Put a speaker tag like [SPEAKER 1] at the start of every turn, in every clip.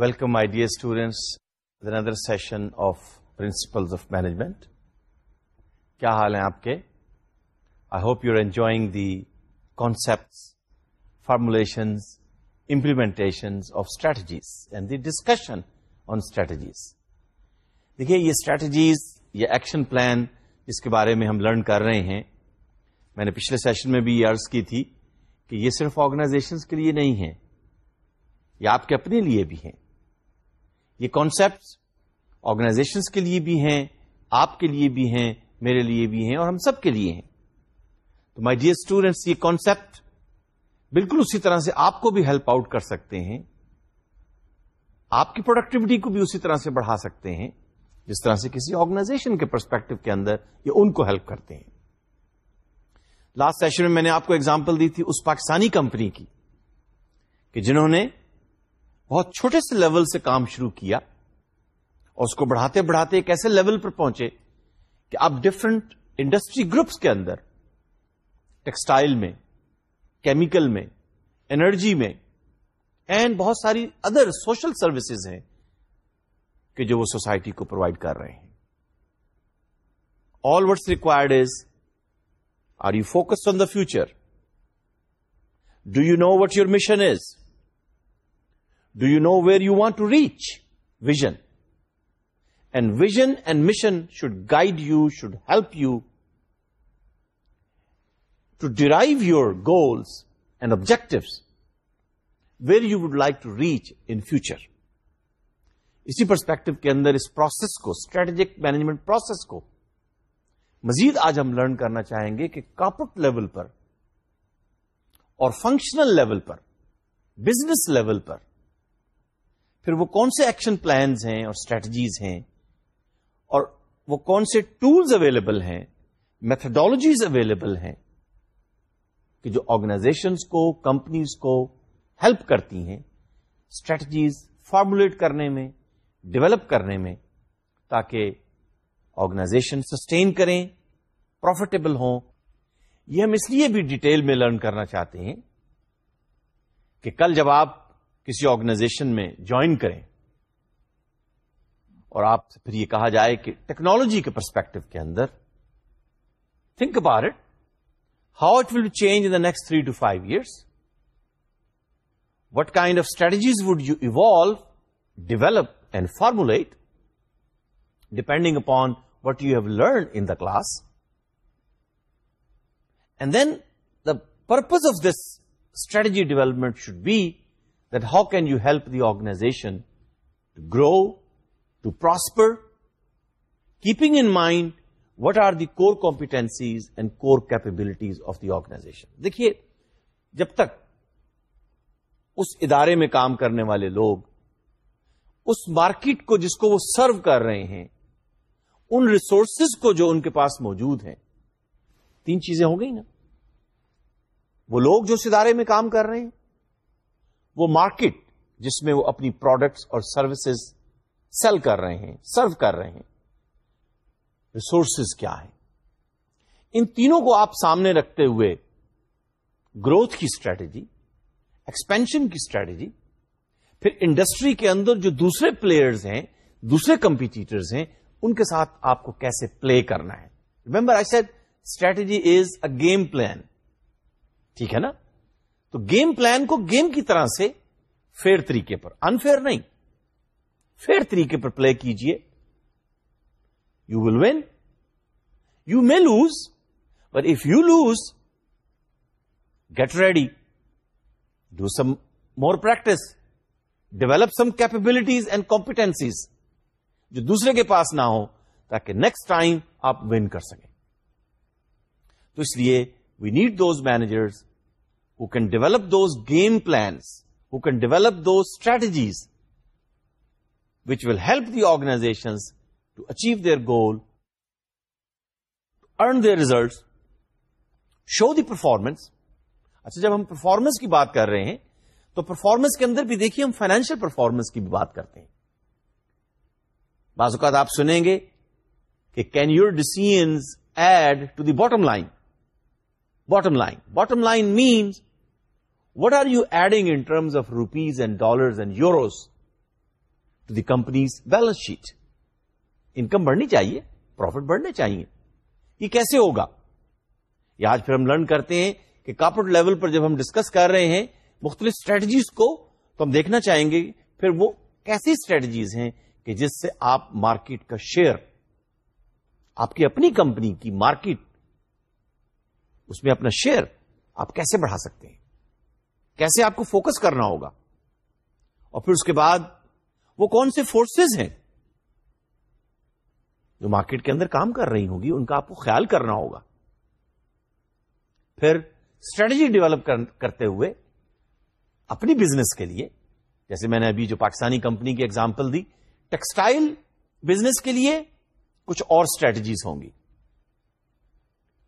[SPEAKER 1] Welcome I dear students principals of management کیا حال ہیں آپ کے I hope you are enjoying the concepts formulations implementation of strategies and the discussion on strategies دیکھیے یہ strategies یہ ایکشن پلان جس کے بارے میں ہم لرن کر رہے ہیں میں نے پچھلے سیشن میں بھی یہ عرض کی تھی کہ یہ صرف آرگنائزیشن کے لیے نہیں ہے یہ آپ کے اپنے لیے بھی ہیں یہ آرگنائزیشنس کے لیے بھی ہیں آپ کے لیے بھی ہیں میرے لیے بھی ہیں اور ہم سب کے لیے ہیں تو مائی ڈیئر اسٹوڈینٹس یہ کانسیپٹ بالکل اسی طرح سے آپ کو بھی ہیلپ آؤٹ کر سکتے ہیں آپ کی پروڈکٹیوٹی کو بھی اسی طرح سے بڑھا سکتے ہیں جس طرح سے کسی آرگنائزیشن کے پرسپیکٹو کے اندر یہ ان کو ہیلپ کرتے ہیں لاسٹ سیشن میں میں نے آپ کو ایگزامپل دی تھی اس پاکستانی کمپنی کی کہ جنہوں نے بہت چھوٹے سے لیول سے کام شروع کیا اور اس کو بڑھاتے بڑھاتے ایک ایسے لیول پر پہنچے کہ آپ ڈفرنٹ انڈسٹری گروپس کے اندر ٹیکسٹائل میں کیمیکل میں انرجی میں اینڈ بہت ساری ادر سوشل سروسز ہیں کہ جو وہ سوسائٹی کو پرووائڈ کر رہے ہیں all what's required is are you focus on the future do you know what your mission is do you know where you want to reach vision and vision and mission should guide you should help you to derive your goals and objective where you would like to reach in future اسی perspective کے اندر اس process کو strategic management process کو مزید آج ہم learn کرنا چاہیں گے کہ کارپوریٹ لیول پر اور فنکشنل لیول پر بزنس لیول پر پھر وہ کون سے ایکشن پلانز ہیں اور اسٹریٹجیز ہیں اور وہ کون سے ٹولز اویلیبل ہیں میتھڈالوجیز اویلیبل ہیں کہ جو آرگنائزیشنس کو کمپنیز کو ہیلپ کرتی ہیں اسٹریٹجیز فارمولیٹ کرنے میں ڈیولپ کرنے میں تاکہ آرگنائزیشن سسٹین کریں پروفیٹیبل ہوں یہ ہم اس لیے بھی ڈیٹیل میں لرن کرنا چاہتے ہیں کہ کل جب آپ کسی آرگنائزیشن میں جوائن کریں اور آپ سے پھر یہ کہا جائے کہ ٹیکنالوجی کے پرسپیکٹو کے اندر think about it how it will in change next three two five years what kind of strategies would you evolve develop and formulate depending upon what you have learn in the class and then the purpose of this strategy development should be how can help the organization to grow to prosper keeping in mind what are the competencies and core capabilities of the organization دیکھیے جب تک اس ادارے میں کام کرنے والے لوگ اس market کو جس کو وہ سرو کر رہے ہیں ان ریسورسز کو جو ان کے پاس موجود ہیں تین چیزیں ہو گئی نا وہ لوگ جو اس ادارے میں کام کر رہے ہیں وہ مارکیٹ جس میں وہ اپنی پروڈکٹس اور سروسز سیل کر رہے ہیں سرو کر رہے ہیں ریسورسز کیا ہیں ان تینوں کو آپ سامنے رکھتے ہوئے گروتھ کی اسٹریٹجی ایکسپینشن کی اسٹریٹجی پھر انڈسٹری کے اندر جو دوسرے پلیئرز ہیں دوسرے کمپیٹیٹرز ہیں ان کے ساتھ آپ کو کیسے پلے کرنا ہے remember I said strategy is a game plan ٹھیک ہے نا تو گیم پلان کو گیم کی طرح سے فیئر طریقے پر انفیئر نہیں فیئر طریقے پر پلے کیجئے you will win you may lose but if you lose get ready do some more practice develop some capabilities and competencies جو دوسرے کے پاس نہ ہو تاکہ نیکسٹ ٹائم آپ ون کر سکیں تو اس لیے we need those managers who can develop those game plans, who can develop those strategies which will help the organizations to achieve their goal, earn their results, show the performance. اچھا جب ہم performance کی بات کر رہے ہیں تو performance کے اندر بھی دیکھیے ہم فائنینشیل پرفارمنس کی بھی بات کرتے ہیں بعض اوقات آپ سنیں گے کہ can your decision add to the bottom line bottom line bottom line means what are you adding in terms of rupees and dollars and euros to the company's balance sheet income بڑھنی چاہیے profit بڑھنے چاہیے یہ کیسے ہوگا یہ آج پھر ہم لرن کرتے ہیں کہ کارپوریٹ لیول پر جب ہم ڈسکس کر رہے ہیں مختلف اسٹریٹجیز کو تو ہم دیکھنا چاہیں گے پھر وہ کیسی اسٹریٹجیز ہیں کہ جس سے آپ مارکیٹ کا شیئر آپ کی اپنی کمپنی کی مارکیٹ اس میں اپنا شیئر آپ کیسے بڑھا سکتے ہیں کیسے آپ کو فوکس کرنا ہوگا اور پھر اس کے بعد وہ کون سے فورسز ہیں جو مارکیٹ کے اندر کام کر رہی ہوگی ان کا آپ کو خیال کرنا ہوگا پھر اسٹریٹجی ڈیولپ کرتے ہوئے اپنی بزنس کے لیے جیسے میں نے ابھی جو پاکستانی کمپنی کی ایگزامپل دی ٹیکسٹائل بزنس کے لیے کچھ اور اسٹریٹجیز ہوں گی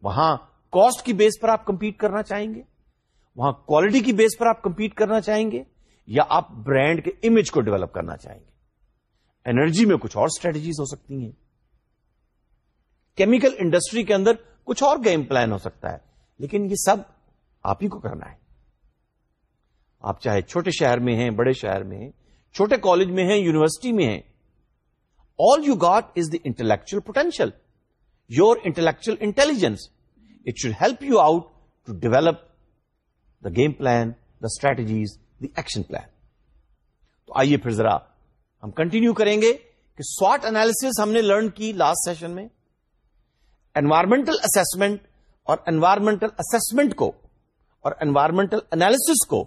[SPEAKER 1] وہاں کاسٹ کی بیس پر آپ کمپیٹ کرنا چاہیں گے وہاں کوالٹی کی بیس پر آپ کمپیٹ کرنا چاہیں گے یا آپ برانڈ کے امیج کو ڈیولپ کرنا چاہیں گے انرجی میں کچھ اور اسٹریٹجیز ہو سکتی ہیں کیمیکل انڈسٹری کے اندر کچھ اور گیم پلان ہو سکتا ہے لیکن یہ سب آپ ہی کو کرنا ہے آپ چاہے چھوٹے شہر میں ہیں بڑے شہر میں ہیں چھوٹے کالج میں ہیں یونیورسٹی میں ہیں all you got is the intellectual potential your intellectual intelligence it should help you out to develop the game plan the strategies the action plan تو آئیے پھر ذرا ہم کنٹینیو کریں گے کہ سوٹ اینالس ہم نے لرن کی لاسٹ سیشن میں انوائرمنٹل اسسمنٹ اور انوائرمنٹل اسسمنٹ کو اور انوائرمنٹل اینالسس کو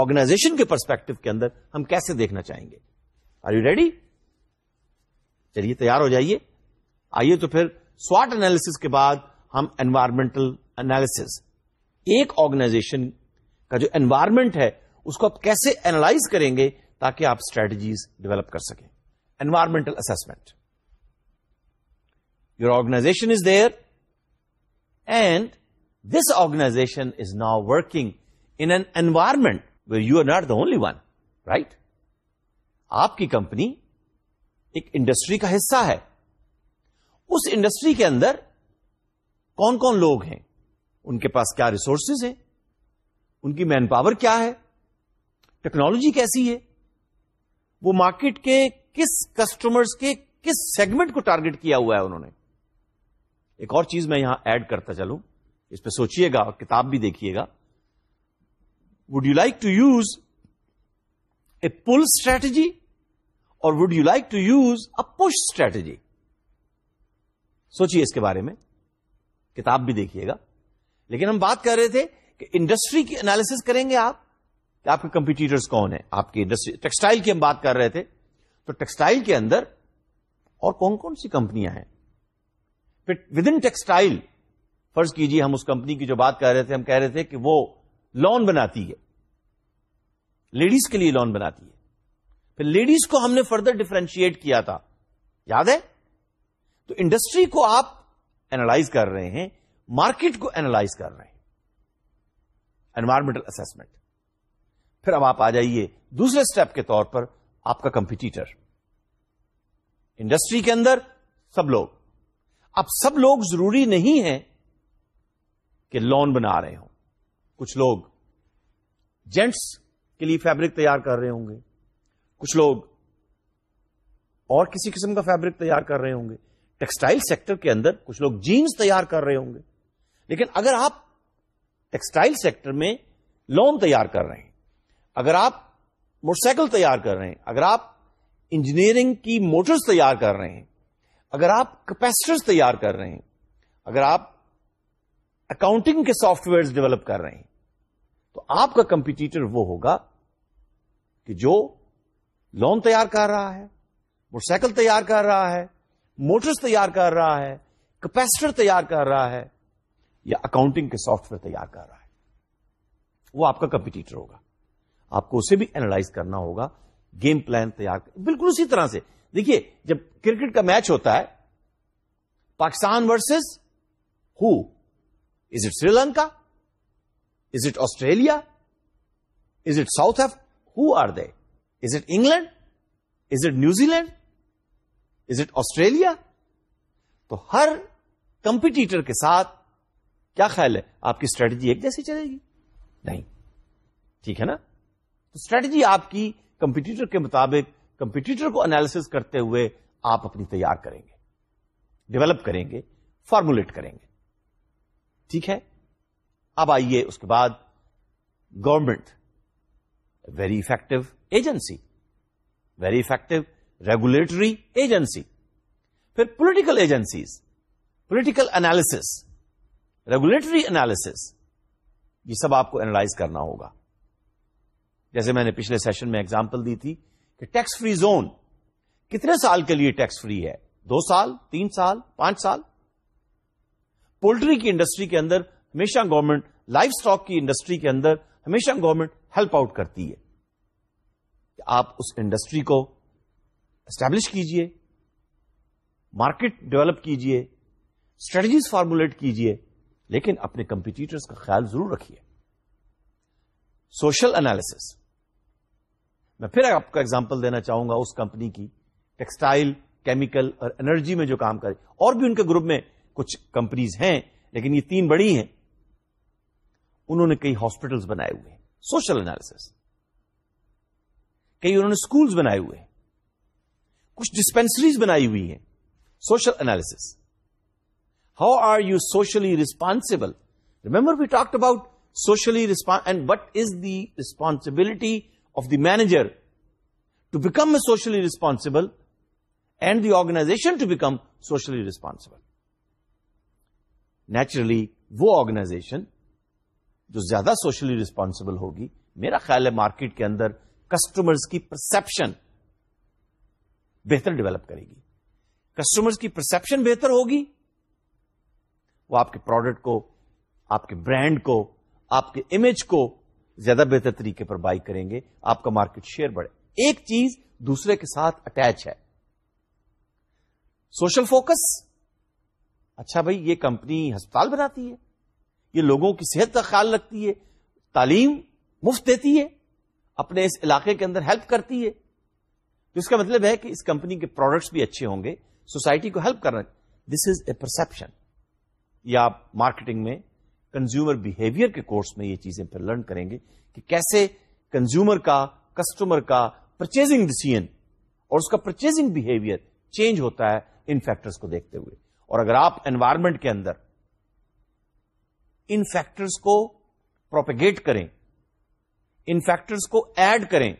[SPEAKER 1] آرگنائزیشن کے پرسپیکٹو کے اندر ہم کیسے دیکھنا چاہیں گے آر یو ریڈی چلیے تیار ہو جائیے آئیے تو پھر سوٹ اینالس کے بعد ہم انوائرمنٹل اینالس ایک آرگنائزیشن کا جو انوائرمنٹ ہے اس کو آپ کیسے اینالائز کریں گے تاکہ آپ اسٹریٹجیز ڈیولپ کر سکیں environmental assessment your organization is there and this organization is now working in an environment you are not the only one right آپ کی کمپنی ایک انڈسٹری کا حصہ ہے اس انڈسٹری کے اندر کون کون لوگ ہیں ان کے پاس کیا ریسورسز ہیں ان کی مین پاور کیا ہے ٹیکنالوجی کیسی ہے وہ مارکیٹ کے کس کسٹمرز کے کس سیگمنٹ کو ٹارگٹ کیا ہوا ہے انہوں نے ایک اور چیز میں یہاں ایڈ کرتا چلوں اس پہ سوچیے گا اور کتاب بھی دیکھیے گا would you like to use a pull strategy اور would you like to use a push strategy سوچیے اس کے بارے میں کتاب بھی دیکھیے گا لیکن ہم بات کر رہے تھے کہ انڈسٹری کی انالیس کریں گے آپ کہ آپ کے کمپیٹیٹرس کون ہیں آپ کی انڈسٹری ٹیکسٹائل کی ہم بات کر رہے تھے تو ٹیکسٹائل کے اندر اور کون کون سی کمپنیاں ہیں پھر ود ان ٹیکسٹائل فرض کیجیے ہم اس کمپنی کی جو بات کر رہے تھے ہم کہہ رہے تھے کہ وہ لون بناتی ہے لیڈیز کے لیے لون بناتی ہے پھر لیڈیز کو ہم نے فردر ڈیفرینشیٹ کیا تھا یاد ہے تو انڈسٹری کو آپ اینالائز کر رہے ہیں مارکیٹ کو اینالائز کر رہے ہیں انوائرمنٹل اسسمنٹ پھر اب آپ آ جائیے دوسرے اسٹیپ کے طور پر آپ کا کمپیٹیٹر انڈسٹری کے اندر سب لوگ اب سب لوگ ضروری نہیں ہے کہ لون بنا رہے ہوں کچھ لوگ جینٹس کے لیے فیبرک تیار کر رہے ہوں گے کچھ لوگ اور کسی قسم کا فیبرک تیار کر رہے ہوں گے ٹیکسٹائل سیکٹر کے اندر کچھ لوگ جینس تیار کر رہے ہوں گے لیکن اگر آپ ٹیکسٹائل سیکٹر میں لون تیار کر رہے ہیں اگر آپ موٹر سائیکل تیار کر رہے ہیں اگر آپ انجینئرنگ کی موٹرز تیار کر رہے ہیں اگر آپ کیپیسٹرز تیار کر رہے ہیں اگر آپ اکاؤنٹنگ کے سافٹ ویئر ڈیولپ کر رہے ہیں تو آپ کا کمپیٹیٹر وہ ہوگا کہ جو لون تیار کر رہا ہے موٹر سائیکل تیار کر رہا ہے موٹرز تیار کر رہا ہے کیپیسٹر تیار کر رہا ہے یا اکاؤنٹنگ کے سافٹ ویئر تیار کر رہا ہے وہ آپ کا کمپیٹیٹر ہوگا آپ کو اسے بھی اینالائز کرنا ہوگا گیم پلان تیار کر بالکل اسی طرح سے دیکھیے جب کرکٹ کا میچ ہوتا ہے Pakistan versus who is it Sri Lanka is it Australia is it South F who are they is it England is it New Zealand is it Australia تو ہر کمپیٹیٹر کے ساتھ کیا خیال ہے آپ کی اسٹریٹجی ایک جیسی چلے گی نہیں ٹھیک ہے نا اسٹریٹجی آپ کی کمپیٹیٹر کے مطابق کمپیٹیٹر کو انالیس کرتے ہوئے آپ اپنی تیار کریں گے ڈیولپ کریں گے فارمولیٹ کریں گے ٹھیک ہے اب آئیے اس کے بعد government very effective agency very effective regulatory agency پھر political agencies political analysis regulatory analysis یہ سب آپ کو اینالائز کرنا ہوگا جیسے میں نے پچھلے سیشن میں ایگزامپل دی تھی کہ ٹیکس فری زون کتنے سال کے لیے ٹیکس فری ہے دو سال تین سال پانچ سال پولٹری کی انڈسٹری کے اندر ہمیشہ گورنمنٹ لائف اسٹاک کی انڈسٹری کے اندر ہمیشہ گورنمنٹ ہیلپ آؤٹ کرتی ہے کہ آپ اس انڈسٹری کو اسٹیبلش کیجئے مارکیٹ ڈیولپ کیجئے اسٹریٹجیز فارمولیٹ کیجئے لیکن اپنے کمپیٹیٹرس کا خیال ضرور رکھیے سوشل انالس میں پھر آپ کا ایگزامپل دینا چاہوں گا اس کمپنی کی ٹیکسٹائل کیمیکل اور انرجی میں جو کام کرے اور بھی ان کے گروپ میں کچھ کمپنیز ہیں لیکن یہ تین بڑی ہیں انہوں نے کئی ہاسپٹلس بنائے ہوئے ہیں سوشل انالس کئی انہوں نے اسکولس بنائے ہوئے ہیں کچھ ڈسپینسریز بنائی ہوئی ہیں social analysis are you socially responsible remember we talk about socially responsible what is the responsibility of the manager to become a socially responsible and the organization to become socially responsible naturally وہ organization جو زیادہ socially responsible ہوگی میرا خیال ہے market کے اندر customer کی پرسپشن بہتر ڈیولپ کرے گی کسٹمرس کی پرسپشن بہتر ہوگی وہ آپ کے پروڈکٹ کو آپ کے برانڈ کو آپ کے امیج کو زیادہ بہتر طریقے پر بائی کریں گے آپ کا مارکیٹ شیئر بڑھے ایک چیز دوسرے کے ساتھ اٹیچ ہے سوشل فوکس اچھا بھائی یہ کمپنی ہسپتال بناتی ہے یہ لوگوں کی صحت کا خیال رکھتی ہے تعلیم مفت دیتی ہے اپنے اس علاقے کے اندر ہیلپ کرتی ہے اس کا مطلب ہے کہ اس کمپنی کے پروڈکٹس بھی اچھے ہوں گے سوسائٹی کو ہیلپ کرنا دس از اے پرسپشن یا مارکیٹنگ میں کنزیومر بہیویئر کے کورس میں یہ چیزیں پھر لرن کریں گے کہ کیسے کنزیومر کا کسٹمر کا پرچیزنگ ڈسیزن اور اس کا پرچیزنگ بہیویئر چینج ہوتا ہے ان فیکٹرس کو دیکھتے ہوئے اور اگر آپ انوائرمنٹ کے اندر ان فیکٹرس کو پروپیگیٹ کریں ان فیکٹرس کو ایڈ کریں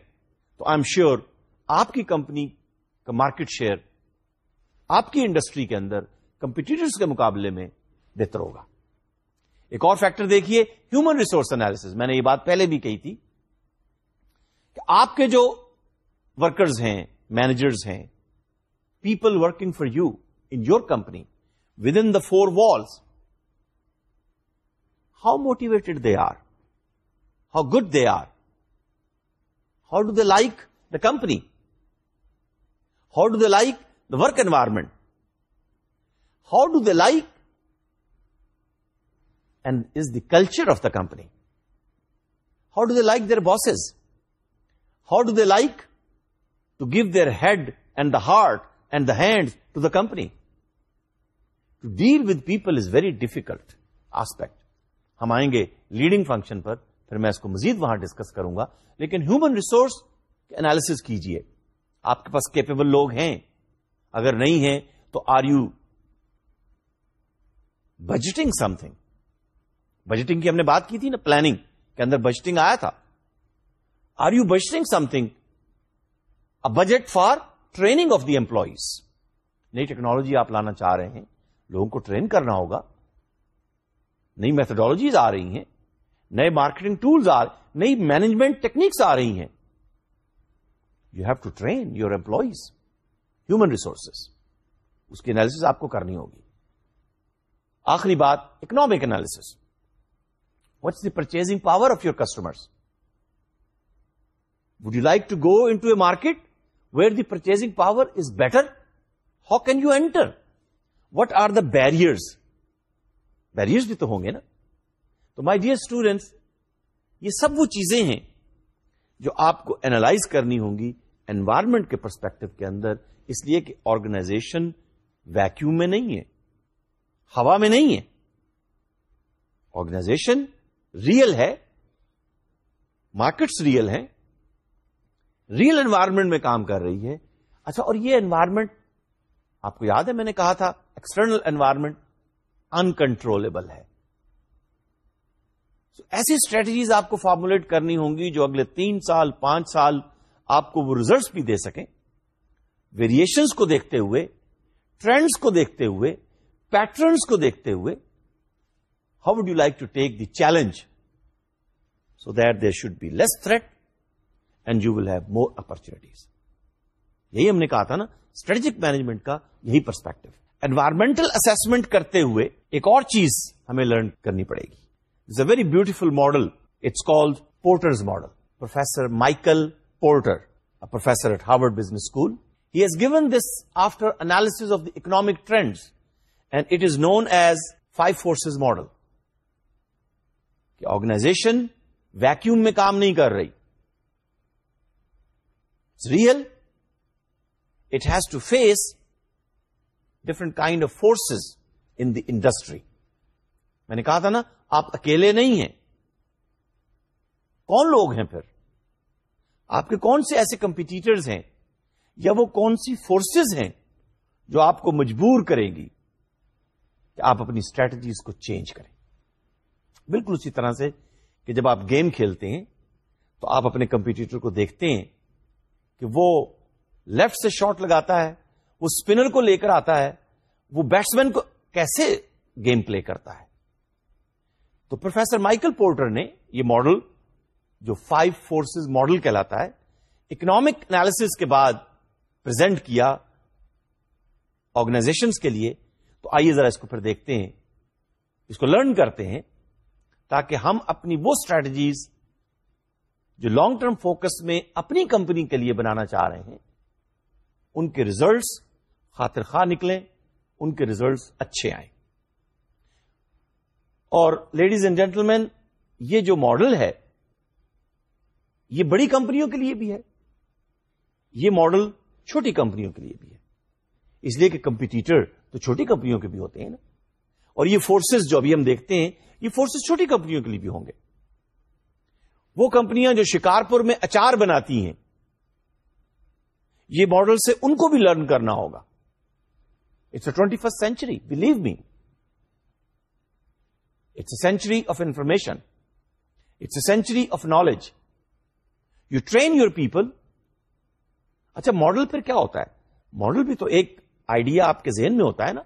[SPEAKER 1] تو آئی ایم شیور آپ کی کمپنی کا مارکیٹ شیئر آپ کی انڈسٹری کے اندر کمپیٹیٹرس کے مقابلے میں بہتر ہوگا ایک اور فیکٹر دیکھیے ہیومن ریسورس اینالس میں نے یہ بات پہلے بھی کہی تھی کہ آپ کے جو ورکرز ہیں مینیجرز ہیں people working for you in your company with in the four walls how motivated they are how good they are how do they like the company how do they like the work environment how do they like and is the culture of the company how do they like their bosses how do they like to give their head and the heart and the hand to the company to deal with people is very difficult aspect ہم آئیں گے leading function پر پھر میں اس کو مزید وہاں discuss کروں گا لیکن ہیومن ریسورس اینالیس کیجئے آپ کے پاس کیپیبل لوگ ہیں اگر نہیں ہیں تو are you budgeting something budgeting کی ہم نے بات کی تھی نا پلاننگ کے اندر بجٹنگ آیا تھا are you budgeting something a budget for training of the employees نئی ٹیکنالوجی آپ لانا چاہ رہے ہیں لوگوں کو ٹرین کرنا ہوگا نئی میتھڈالوجیز آ رہی ہیں نئے مارکیٹنگ ٹولس نئی مینجمنٹ ٹیکنیکس آ رہی ہیں you have to train your employees human resources اس کی انالیس آپ کو کرنی ہوگی آخری بات economic analysis what is the purchasing power of your customer would you like to go into a market where the purchasing power is better how can you enter what are the barriers barrier بھی تو ہوں گے نا تو my dear students یہ سب وہ چیزیں ہیں جو آپ کو اینالائز کرنی ہوں گی انوائرمنٹ کے پرسپیکٹو کے اندر اس لیے کہ آرگنائزیشن ویکیوم میں نہیں ہے ہا میں نہیں ہے آرگنائزیشن ریئل ہے مارکیٹس ریئل ہیں ریئل انوائرمنٹ میں کام کر رہی ہے اچھا اور یہ انوائرمنٹ آپ کو یاد ہے میں نے کہا تھا ایکسٹرنل انوائرمنٹ انکنٹرولبل ہے so, ایسی اسٹریٹجیز آپ کو فارمولیٹ کرنی ہوں گی جو اگلے تین سال پانچ سال آپ کو وہ ریزلٹس بھی دے سکیں ویریشنس کو دیکھتے ہوئے ٹرینڈس کو دیکھتے ہوئے پیٹرنس کو دیکھتے ہوئے how'd you like to take the challenge so that they should be less threat and you will have more opportunities یہی ہم نے کہا تھا نا اسٹریٹجک مینجمنٹ کا یہی پرسپیکٹو انوائرمنٹل اسسمنٹ کرتے ہوئے ایک اور چیز ہمیں لرن کرنی پڑے گی is a very beautiful model it's called Porter's model professor Michael Porter professor at Harvard business school he has given this after analysis of the economic trends and it is known as five forces model کہ organization vacuum میں کام نہیں کر رہی real it has to face different kind of forces in the industry میں نے کہا تھا نا آپ اکیلے نہیں ہیں کون لوگ ہیں پھر آپ کے کون سے ایسے کمپیٹیٹرز ہیں یا وہ کون سی فورسز ہیں جو آپ کو مجبور کرے گی کہ آپ اپنی اسٹریٹجیز کو چینج کریں بالکل اسی طرح سے کہ جب آپ گیم کھیلتے ہیں تو آپ اپنے کمپیٹیٹر کو دیکھتے ہیں کہ وہ لیفٹ سے شاٹ لگاتا ہے وہ اسپنر کو لے کر آتا ہے وہ بیٹس کو کیسے گیم پلے کرتا ہے تو پروفیسر مائیکل پورٹر نے یہ ماڈل جو فائیو فورسز ماڈل کہلاتا ہے اکنامک اکنامکس کے بعد پرزینٹ کیا آرگنائزیشن کے لیے تو آئیے ذرا اس کو پھر دیکھتے ہیں اس کو لرن کرتے ہیں تاکہ ہم اپنی وہ اسٹریٹجیز جو لانگ ٹرم فوکس میں اپنی کمپنی کے لیے بنانا چاہ رہے ہیں ان کے ریزلٹس خاطر خواہ نکلیں ان کے ریزلٹس اچھے آئیں اور لیڈیز اینڈ جینٹل مین یہ جو ماڈل ہے یہ بڑی کمپنیوں کے لیے بھی ہے یہ ماڈل چھوٹی کمپنیوں کے لیے بھی ہے اس لیے کہ کمپیٹیٹر تو چھوٹی کمپنیوں کے بھی ہوتے ہیں نا اور یہ فورسز جو ابھی ہم دیکھتے ہیں یہ فورسز چھوٹی کمپنیوں کے لیے بھی ہوں گے وہ کمپنیاں جو شکارپور میں اچار بناتی ہیں یہ ماڈل سے ان کو بھی لرن کرنا ہوگا it's a twenty first century believe me it's a century of information it's a century of knowledge you train your people اچھا ماڈل پھر کیا ہوتا ہے ماڈل بھی تو ایک آئیڈیا آپ کے ذہن میں ہوتا ہے نا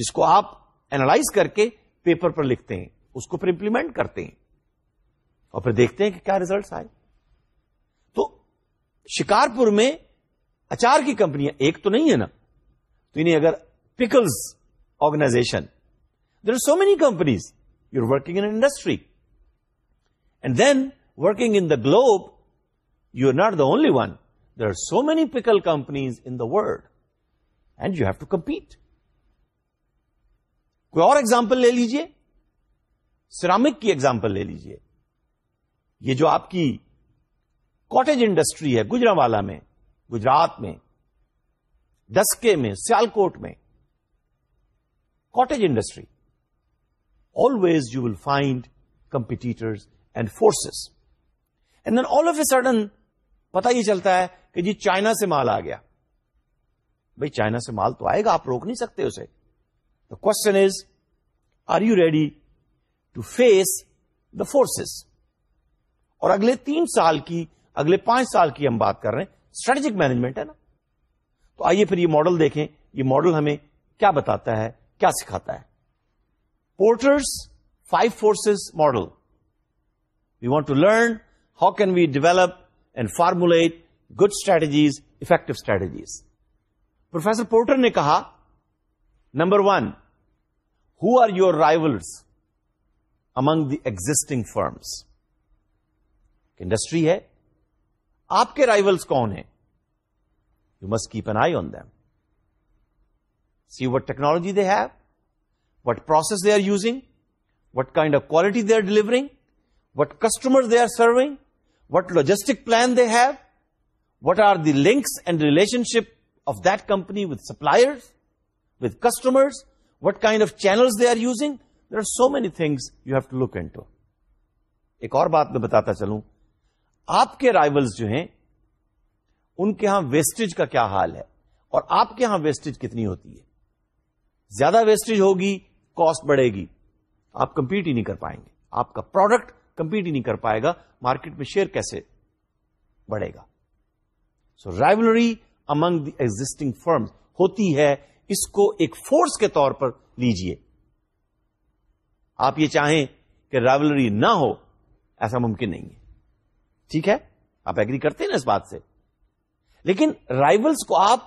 [SPEAKER 1] جس کو آپ اینالائز کر کے پیپر پر لکھتے ہیں اس کو پھر امپلیمنٹ کرتے ہیں اور پھر دیکھتے ہیں کہ کیا ریزلٹس آئے تو شکارپور میں اچار کی کمپنیاں ایک تو نہیں ہے نا تو یعنی اگر pickles organization there are so many companies you are working industry and then working in the globe you are not the only one there are so many pickle companies in the world and you have to compete کوئی اور example لے لیجئے ceramic کی example لے لیجئے یہ جو آپ کی کاٹیج انڈسٹری ہے گجرا والا میں گجرات میں ڈسکے میں سیال کوٹ میں cottage industry always you will find competitor and forces and then all of a sudden پتا یہ چلتا ہے کہ جی چائنا سے مال آ گیا بھائی چائنا سے مال تو آئے گا آپ روک نہیں سکتے اسے are you ready to face the forces اور اگلے تین سال کی اگلے پانچ سال کی ہم بات کر رہے ہیں اسٹریٹجک مینجمنٹ ہے نا تو آئیے پھر یہ ماڈل دیکھیں یہ ماڈل ہمیں کیا بتاتا ہے کیا سکھاتا ہے Porter's five forces model we want to learn how can we develop and formulate good strategies effective strategies professor Porter نے کہا number one who are your rivals among the existing firms industry ہے آپ کے rivals کون ہیں you must keep an eye on them see what technology they have what process they are using what kind of quality they are delivering what customer they are serving what logistic plan they have what are the links and relationship of that company with suppliers with customers, what kind of channels they are using. There are so many things you have to look into. ایک اور بات میں بتاتا چلوں آپ کے رائبلس جو ہیں ان کے ہاں ویسٹیج کا کیا حال ہے اور آپ کے ہاں ویسٹیج کتنی ہوتی ہے زیادہ ویسٹیج ہوگی کاسٹ بڑھے گی آپ کمپیٹ ہی نہیں کر پائیں گے آپ کا پروڈکٹ کمپیٹ ہی نہیں کر پائے گا مارکیٹ میں شیئر کیسے بڑھے گا سو رائولری امنگ دی ایگزٹنگ فرم ہوتی ہے اس کو ایک فورس کے طور پر لیجئے آپ یہ چاہیں کہ رائولری نہ ہو ایسا ممکن نہیں ہے ٹھیک ہے آپ ایگری کرتے نا اس بات سے لیکن رائولس کو آپ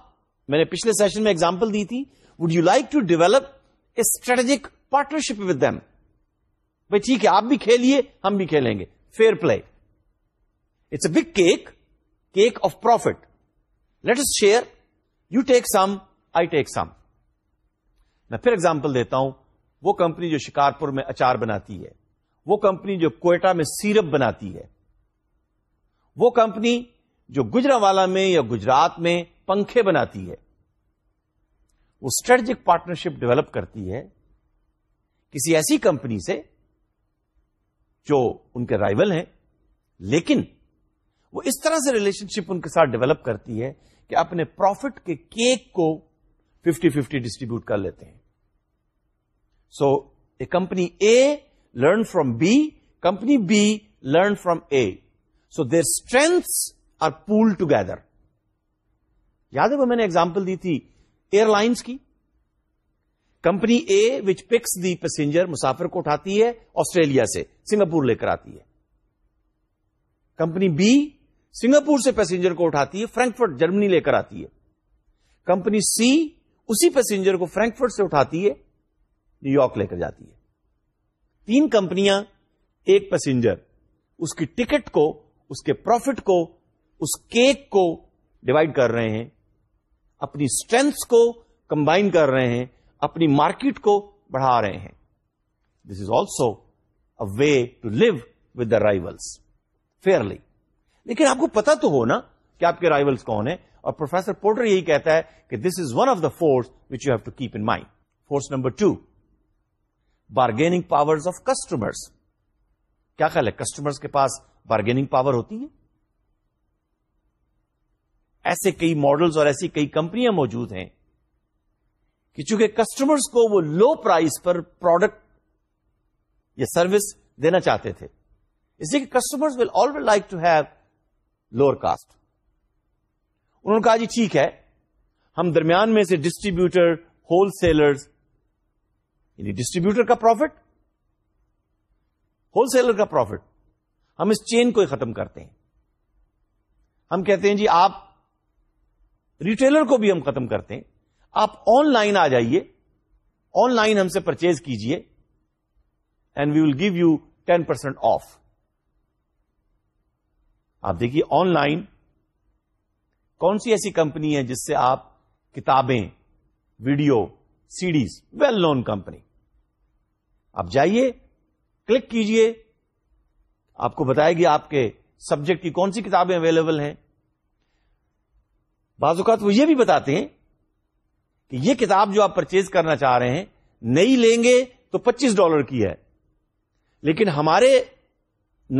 [SPEAKER 1] میں نے پچھلے سیشن میں ایگزامپل دی تھی would you like to develop a strategic partnership with them بھائی ٹھیک ہے آپ بھی کھیلئے ہم بھی کھیلیں گے fair play it's a big cake cake of profit let us share you take some I take some میں پھر ایگزامپل دیتا ہوں وہ کمپنی جو شکارپور میں اچار بناتی ہے وہ کمپنی جو کوئٹہ میں سیرپ بناتی ہے وہ کمپنی جو گجراوالا میں یا گجرات میں پنکھے بناتی ہے وہ اسٹریٹجک پارٹنرشپ ڈیولپ کرتی ہے کسی ایسی کمپنی سے جو ان کے رائول ہیں لیکن وہ اس طرح سے ریلیشن شپ ان کے ساتھ ڈیولپ کرتی ہے کہ اپنے پروفٹ کے کیک کو ففٹی ففٹی ڈسٹریبیوٹ کر لیتے ہیں so A company A learn from B company B learn from A so their strengths are pool together یاد ہے وہ میں نے ایگزامپل دی تھی ایئر لائنس کی company A which picks the passenger مسافر کو اٹھاتی ہے آسٹریلیا سے سنگاپور لے کر آتی ہے کمپنی بی سنگاپور سے پیسنجر کو اٹھاتی ہے فرینکفرٹ جرمنی لے کر آتی ہے کمپنی سی اسی پیسنجر کو فرینک سے اٹھاتی ہے نیو یارک لے کر جاتی ہے تین کمپنیاں ایک پیسنجر اس کی ٹکٹ کو اس کے پروفٹ کو اس کیک کو ڈیوائڈ کر رہے ہیں اپنی اسٹرینتھس کو کمبائن کر رہے ہیں اپنی مارکیٹ کو بڑھا رہے ہیں this is also a way to live with the rivals fairly لیکن آپ کو پتا تو ہو نا کہ آپ کے رائولس کون ہیں اور پروفیسر پورٹر یہی کہتا ہے کہ this is one of the force which you have to keep in mind force number two bargaining power of customer کیا خیال ہے کسٹمر کے پاس بارگیننگ پاور ہوتی ہے ایسے کئی ماڈلس اور ایسی کئی کمپنیاں موجود ہیں کہ چونکہ کسٹمرس کو وہ لو پرائز پر پروڈکٹ یا سروس دینا چاہتے تھے اسی لیے customer will always like to have lower cost انہوں نے کہا جی ٹھیک ہے ہم درمیان میں سے ڈسٹریبیوٹر ہول سیلر یعنی ڈسٹریبیوٹر کا پروفٹ ہول سیلر کا پروفٹ ہم اس چین کو ہی ختم کرتے ہیں ہم کہتے ہیں جی آپ ریٹیلر کو بھی ہم ختم کرتے ہیں آپ آن لائن آ جائیے آن لائن ہم سے پرچیز کیجیے and we will give you ten percent off آپ دیکھیے آن لائن کون سی ایسی کمپنی ہے جس سے آپ کتابیں video CDs well known company آپ جائیے کلک کیجیے آپ کو بتائے گی آپ کے سبجیکٹ کی کون سی کتابیں اویلیبل ہیں بعض اوقات وہ یہ بھی بتاتے ہیں کہ یہ کتاب جو آپ پرچیز کرنا چاہ رہے ہیں نئی لیں گے تو پچیس ڈالر کی ہے لیکن ہمارے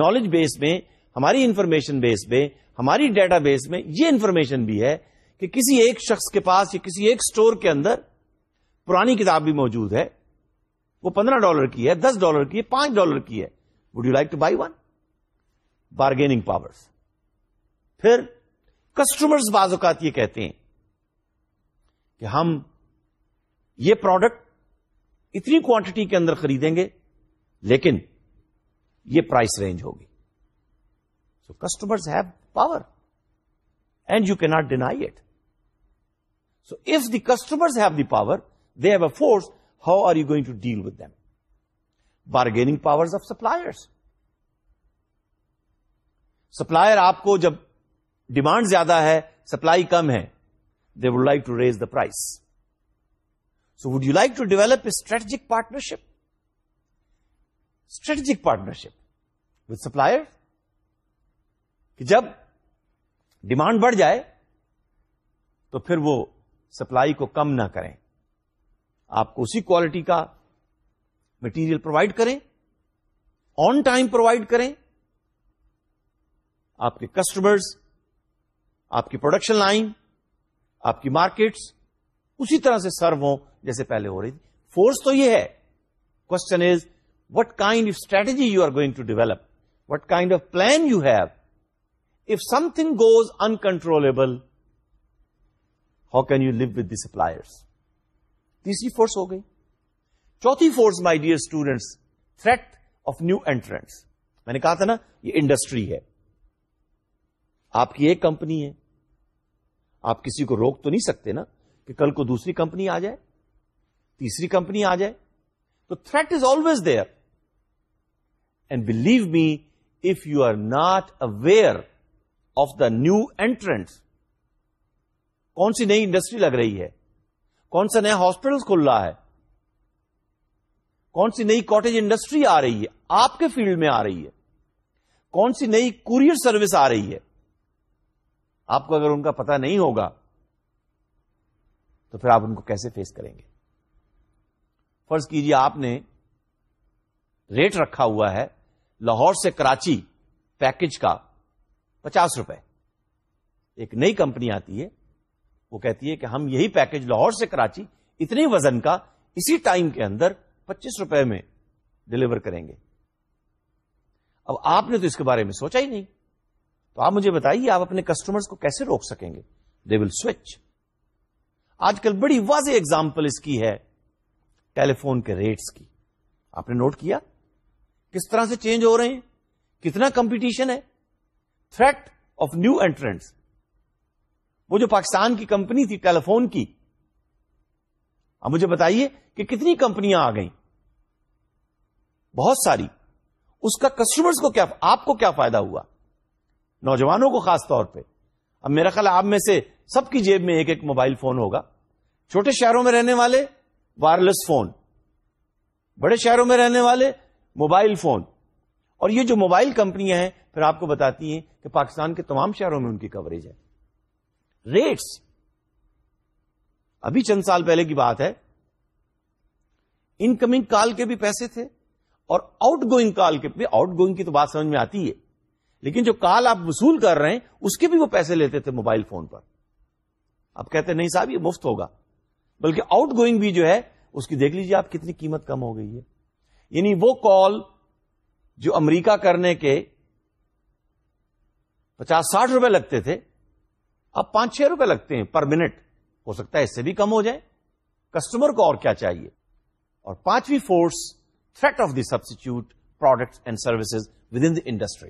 [SPEAKER 1] نالج بیس میں ہماری انفارمیشن بیس میں ہماری ڈیٹا بیس میں یہ انفارمیشن بھی ہے کہ کسی ایک شخص کے پاس یا کسی ایک سٹور کے اندر پرانی کتاب بھی موجود ہے وہ پندرہ ڈالر کی ہے دس ڈالر کی ہے پانچ ڈالر کی ہے would you like to buy one bargaining power پھر بعض اوقات یہ کہتے ہیں کہ ہم یہ پروڈکٹ اتنی کوانٹٹی کے اندر خریدیں گے لیکن یہ پرائس رینج ہوگی so customers have power and you can not deny it so if the customer have the power they have a force how are you گوئگ to deal with them bargaining power of suppliers supplier آپ کو جب demand زیادہ ہے supply کم ہے they would like to raise the price so would you like to develop strategic partnership strategic partnership with supplier کہ جب demand بڑھ جائے تو پھر وہ سپلائی کو کم نہ کریں آپ کو اسی کوالٹی کا مٹیریل پرووائڈ کریں آن ٹائم پرووائڈ کریں آپ کے کسٹمرز آپ کی پروڈکشن لائن آپ کی مارکیٹس اسی طرح سے سرو ہوں جیسے پہلے ہو رہی تھی فورس تو یہ ہے question is what kind of strategy you are going to develop what kind of plan you have something goes in control how can you low with the suppliers تیسری فورس ہو گئی چوتھی force my dear students threat of new entrants میں نے کہا تھا نا یہ انڈسٹری ہے آپ کی ایک کمپنی ہے آپ کسی کو روک تو نہیں سکتے نا کہ کل کو دوسری کمپنی آ جائے تیسری کمپنی آ جائے تو threat is always there and believe me if you are not aware of the new entrant کون سی نئی انڈسٹری لگ رہی ہے کون سا نیا ہاسپٹل کھل رہا ہے کون سی نئی کاٹیج انڈسٹری آ رہی ہے آپ کے فیلڈ میں آ رہی ہے کون سی نئی کوریئر سروس آ رہی ہے آپ کو اگر ان کا پتا نہیں ہوگا تو پھر آپ ان کو کیسے فیس کریں گے فرض کیجیے آپ نے ریٹ رکھا ہوا ہے لاہور سے کراچی پیکج کا پچاس روپے ایک نئی کمپنی آتی ہے وہ کہتی ہے کہ ہم یہی پیکج لاہور سے کراچی اتنے وزن کا اسی ٹائم کے اندر پچیس روپے میں ڈلیور کریں گے اب آپ نے تو اس کے بارے میں سوچا ہی نہیں تو آپ مجھے بتائیے آپ اپنے کسٹمر کو کیسے روک سکیں گے دے ول سوئچ آج کل بڑی واضح ایگزامپل اس کی ہے ٹیلی فون کے ریٹس کی آپ نے نوٹ کیا کس طرح سے چینج ہو رہے ہیں کتنا کمپٹیشن ہے تھریٹ آف نیو اینٹرنٹس وہ جو پاکستان کی کمپنی تھی ٹیلیفون کی اب مجھے بتائیے کہ کتنی کمپنیاں آ گئیں بہت ساری اس کا کسٹمر کو کیا آپ کو کیا فائدہ ہوا نوجوانوں کو خاص طور پہ اب میرا خیال آپ میں سے سب کی جیب میں ایک ایک موبائل فون ہوگا چھوٹے شہروں میں رہنے والے وائرلیس فون بڑے شہروں میں رہنے والے موبائل فون اور یہ جو موبائل کمپنیاں ہیں پھر آپ کو بتاتی ہیں کہ پاکستان کے تمام شہروں میں ان کی کوریج ہے ریٹس ابھی چند سال پہلے کی بات ہے انکمنگ کال کے بھی پیسے تھے اور آؤٹ گوئنگ کال کے بھی آؤٹ گوئنگ کی تو بات سمجھ میں آتی ہے لیکن جو کال آپ وصول کر رہے ہیں اس کے بھی وہ پیسے لیتے تھے موبائل فون پر آپ کہتے نہیں صاحب یہ مفت ہوگا بلکہ آؤٹ گوئنگ بھی جو ہے اس کی دیکھ لیجیے آپ کتنی قیمت کم ہو گئی ہے یعنی وہ کال جو امریکہ کرنے کے پچاس ساٹھ روپے لگتے تھے اب پانچ چھ روپے لگتے ہیں پر منٹ ہو سکتا ہے اس سے بھی کم ہو جائے کسٹمر کو اور کیا چاہیے اور پانچویں force threat of the substitute products and services within industry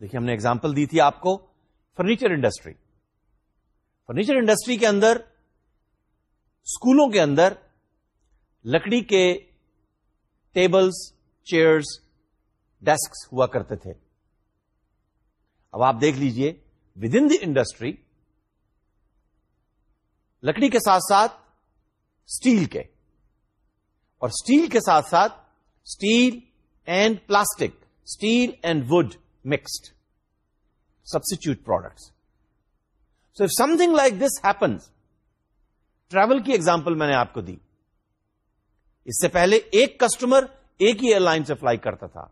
[SPEAKER 1] دیکھیے ہم نے ایگزامپل دی تھی آپ کو فرنیچر انڈسٹری فرنیچر انڈسٹری کے اندر اسکولوں کے اندر لکڑی کے ٹیبلس چیئرس ڈیسک ہوا کرتے تھے اب آپ دیکھ لیجئے ود ان دی انڈسٹری لکڑی کے ساتھ ساتھ اسٹیل کے اور اسٹیل کے ساتھ ساتھ steel and plastic steel and wood mixed substitute products so something like this happens travel کی ایگزامپل میں نے آپ کو دی اس سے پہلے ایک کسٹمر ایک ہی ایئر لائن سے فلائی کرتا تھا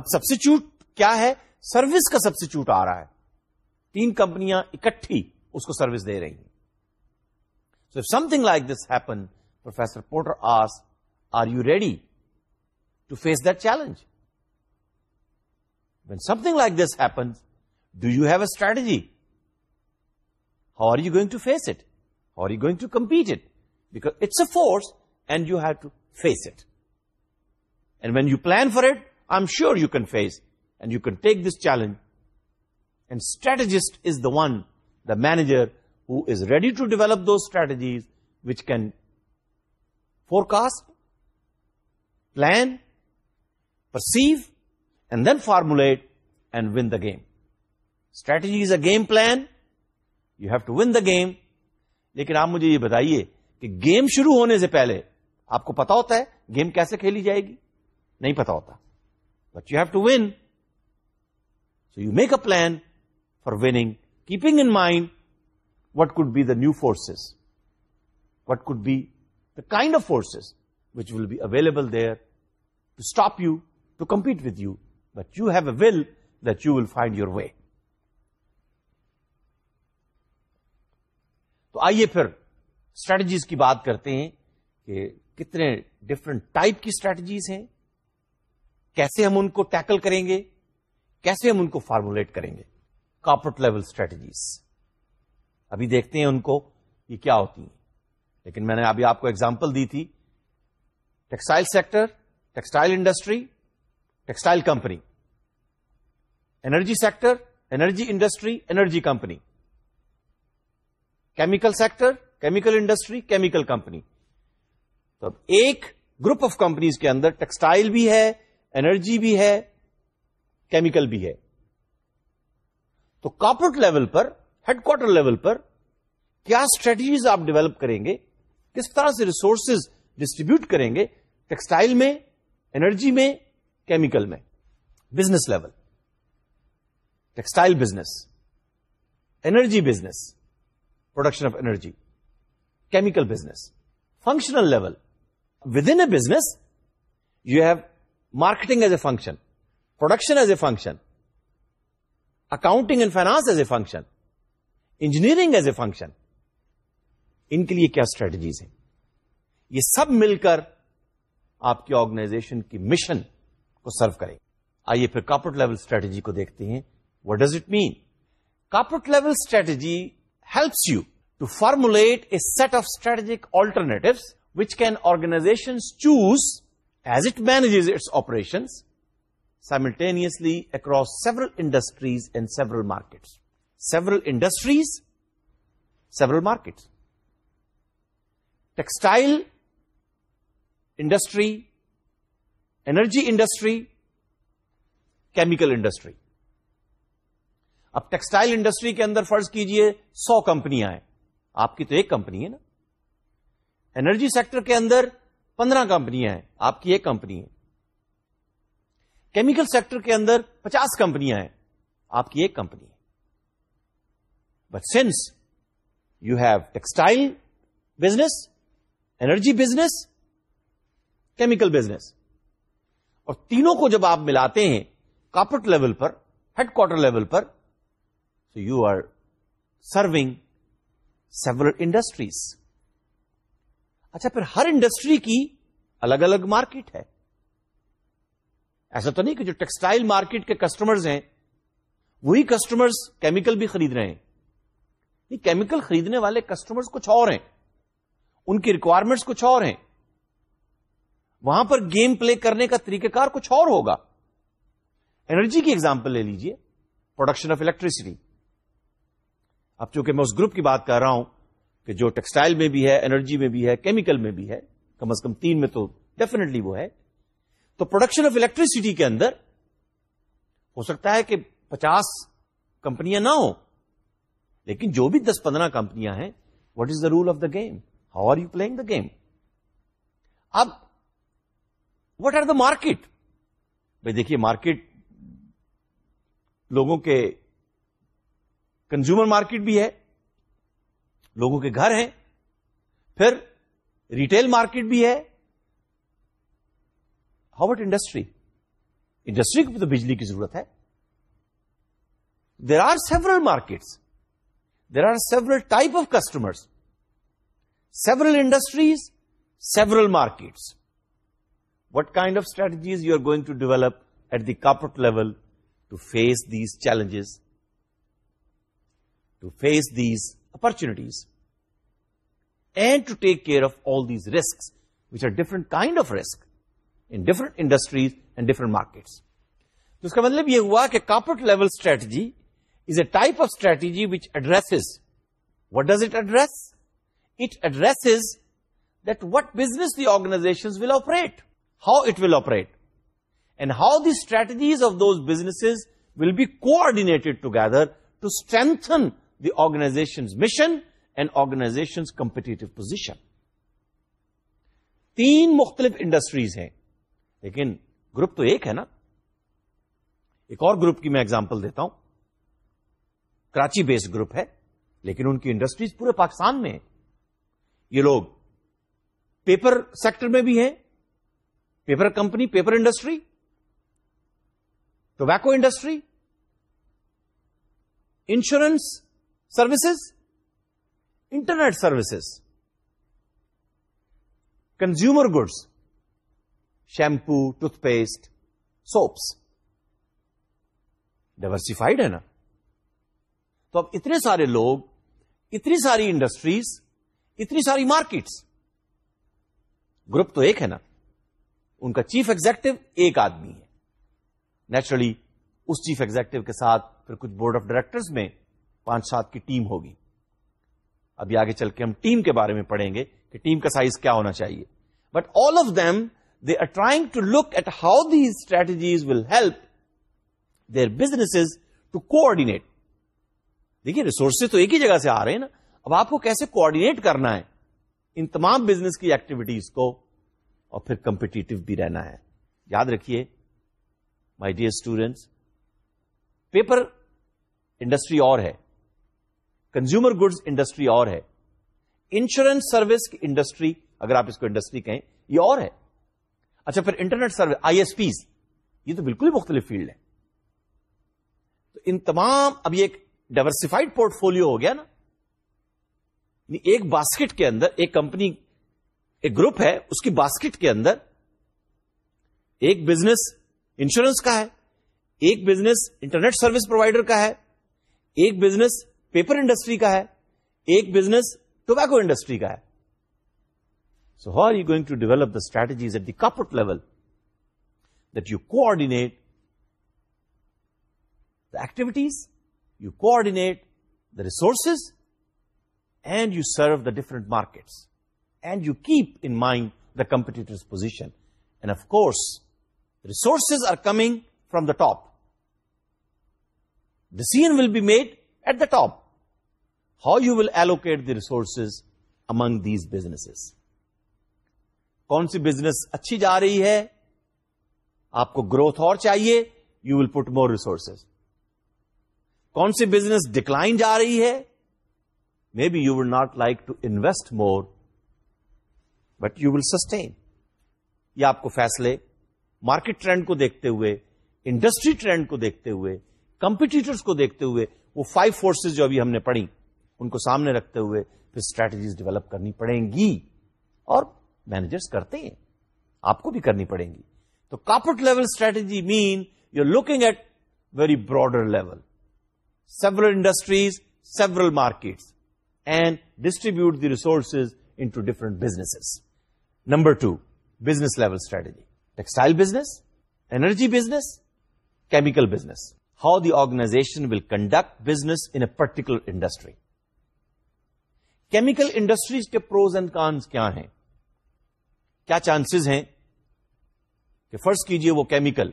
[SPEAKER 1] اب سبسٹیچیوٹ کیا ہے سروس کا سبسیٹوٹ آ رہا ہے تین کمپنیاں اکٹھی اس کو سروس دے رہی ہیں so something like this happen professor Porter as are you ready to face challenge when something like this happen do you have a strategy how are you going to face it how are you going to compete it because it's a force and you have to face it and when you plan for it I am sure you can face and you can take this challenge and strategist is the one the manager who is ready to develop those strategies which can forecast plan perceive and then formulate and win the game strategy is a game plan you have to win the game لیکن آپ مجھے یہ بتائیے کہ game شروع ہونے سے پہلے آپ کو پتا ہوتا ہے گیم کیسے کھیلی جائے گی نہیں پتا ہوتا but you have to win so you make a plan for winning keeping in mind what could be the new forces what could be the kind of forces which will be available there to stop you to compete with you but you have a will that you will find your way تو آئیے پھر strategies کی بات کرتے ہیں کہ کتنے different type کی اسٹریٹجیز ہیں کیسے ہم ان کو ٹیکل کریں گے کیسے ہم ان کو فارمولیٹ کریں گے کارپوریٹ لیول اسٹریٹجیز ابھی دیکھتے ہیں ان کو یہ کیا ہوتی ہیں لیکن میں نے ابھی آپ کو ایگزامپل دی تھی textile sector textile industry textile company energy sector energy industry energy company chemical sector chemical industry chemical company تو ایک گروپ آف کمپنیز کے اندر ٹیکسٹائل بھی ہے اینرجی بھی ہے کیمیکل بھی ہے تو کارپوریٹ لیول پر ہیڈ کوارٹر لیول پر کیا اسٹریٹجیز آپ ڈیولپ کریں گے کس طرح سے ریسورسز ڈسٹریبیوٹ کریں گے ٹیکسٹائل میں انرجی میں کیمیکل میں business level textile business energy business production of energy chemical business functional level within a business you have marketing as a function production as a function accounting and finance as a function engineering as a function ان کے لیے کیا strategies ہیں یہ سب مل کر آپ کی آرگنائزیشن کی مشن کو سرو کریں آئیے پھر کاپوٹ لیول اسٹریٹجی کو دیکھتے ہیں what does it mean corporate level strategy helps you to formulate a set of strategic alternatives which can organization choose as it manages its operations simultaneously across several industries and several markets several industries several markets textile industry energy industry chemical industry اب textile industry کے اندر فرض کیجئے سو کمپنیاں ہیں آپ کی تو ایک کمپنی ہے نا انرجی سیکٹر کے اندر پندرہ کمپنیاں ہیں آپ کی ایک کمپنی ہے کیمیکل سیکٹر کے اندر پچاس کمپنیاں ہیں آپ کی ایک کمپنی ہے but since you have textile business energy business chemical business اور تینوں کو جب آپ ملاتے ہیں کارپوریٹ لیول پر ہیڈ کوارٹر لیول پر تو you are serving several industries اچھا پھر ہر انڈسٹری کی الگ الگ مارکیٹ ہے ایسا تو نہیں کہ جو ٹیکسٹائل مارکیٹ کے کسٹمرز ہیں وہی کسٹمرز کیمیکل بھی خرید رہے ہیں کیمیکل خریدنے والے کسٹمرز کچھ اور ہیں ان کی ریکوائرمنٹس کچھ اور ہیں وہاں پر گیم پلے کرنے کا طریقہ کار کچھ اور ہوگا انرجی کی ایگزامپل لے لیجئے پروڈکشن آف الیکٹریسٹی اب چونکہ میں اس گروپ کی بات کر رہا ہوں کہ جو ٹیکسٹائل میں بھی ہے انرجی میں بھی ہے کیمیکل میں بھی ہے کم از کم تین میں تو ڈیفینیٹلی وہ ہے تو پروڈکشن آف الیکٹریسٹی کے اندر ہو سکتا ہے کہ پچاس کمپنیاں نہ ہو لیکن جو بھی دس پندرہ کمپنیاں ہیں what is the role of the game how are you playing the game اب وٹ آر دا مارکیٹ بھائی دیکھیے مارکیٹ لوگوں کے کنزیومر مارکیٹ بھی ہے لوگوں کے گھر ہیں پھر ریٹیل مارکیٹ بھی ہے وٹ انڈسٹری انڈسٹری کو تو بجلی کی ضرورت ہے there are several markets there are several type of customers several industries several markets what kind of strategies you are going to develop at the corporate level to face these challenges to face these opportunities and to take care of all these risk which are different kind of risk in different industries and different markets تو اس کا مطلب یہ ہوا کہ corporate level strategy is a type of strategy which address what does it address it address that what business the organization will operate how it will operate and how the strategies of those business will be coordinated together to strengthen the organization mission and organization compete position تین مختلف industries ہیں لیکن group تو ایک ہے نا ایک اور گروپ کی میں ایگزامپل دیتا ہوں کراچی بیس گروپ ہے لیکن ان کی انڈسٹریز پورے پاکستان میں ہیں یہ لوگ پیپر سیکٹر میں بھی ہیں paper company paper industry tobacco industry insurance services internet services consumer goods shampoo toothpaste soaps diversified ہے نا تو اب اتنے سارے لوگ اتنی ساری انڈسٹریز اتنی ساری مارکیٹس گروپ تو ایک ہے نا ان کا چیف ایگزیکٹو ایک آدمی ہے نیچرلی اس چیف ایگزیکٹو کے ساتھ پھر کچھ بورڈ آف ڈائریکٹر میں پانچ سات کی ٹیم ہوگی ابھی آگے چل کے ہم ٹیم کے بارے میں پڑھیں گے کہ ٹیم کا سائز کیا ہونا چاہیے but all of them are trying to look at how the strategies will help their business to coordinate دیکھیے ریسورسز تو ایک ہی جگہ سے آ رہے ہیں نا اب آپ کو کیسے کوآڈینیٹ کرنا ہے ان تمام بزنس کی ایکٹیویٹیز کو اور پھر کمپٹیٹو بھی رہنا ہے یاد رکھیے my dear students paper industry اور ہے کنزیومر گڈز انڈسٹری اور ہے انشورنس سروس کی انڈسٹری اگر آپ اس کو انڈسٹری کہیں یہ اور ہے اچھا پھر internet service I S Ps یہ تو بالکل مختلف فیلڈ ہے تو ان تمام اب یہ ایک ڈائورسفائڈ پورٹ فولو ہو گیا نا یعنی ایک باسکٹ کے اندر ایک کمپنی ایک گروپ ہے اس کی باسکٹ کے اندر ایک بزنس انشورنس کا ہے ایک بزنس انٹرنیٹ سروس پرووائڈر کا ہے ایک بزنس پیپر انڈسٹری کا ہے ایک بزنس ٹوبیکو انڈسٹری کا ہے So how are you going to develop the strategies at the corporate level that you coordinate the activities, you coordinate the resources, and you serve the different markets, and you keep in mind the competitor's position. And of course, resources are coming from the top. Decision will be made at the top, how you will allocate the resources among these businesses. کون سی business اچھی جا رہی ہے آپ کو growth اور چاہیے you will put more resources کون سی بزنس ڈکلائن جا رہی ہے may be you will not like to invest more but you will sustain یہ آپ کو فیصلے مارکیٹ ٹرینڈ کو دیکھتے ہوئے انڈسٹری ٹرینڈ کو دیکھتے ہوئے کمپیٹیٹرس کو دیکھتے ہوئے وہ فائیو فورسز جو ابھی ہم نے پڑھی ان کو سامنے رکھتے ہوئے پھر اسٹریٹجیز ڈیولپ کرنی پڑیں گی اور مینیجرس کرتے ہیں آپ کو بھی کرنی پڑیں گی تو corporate level strategy mean you looking at very broader level several industries several markets and distribute the resources into different business number two business level strategy textile business energy business chemical business how the organization will conduct business in a particular industry chemical industries کے pros and cons کیا ہیں کیا chances ہیں کہ فرض کیجئے وہ chemical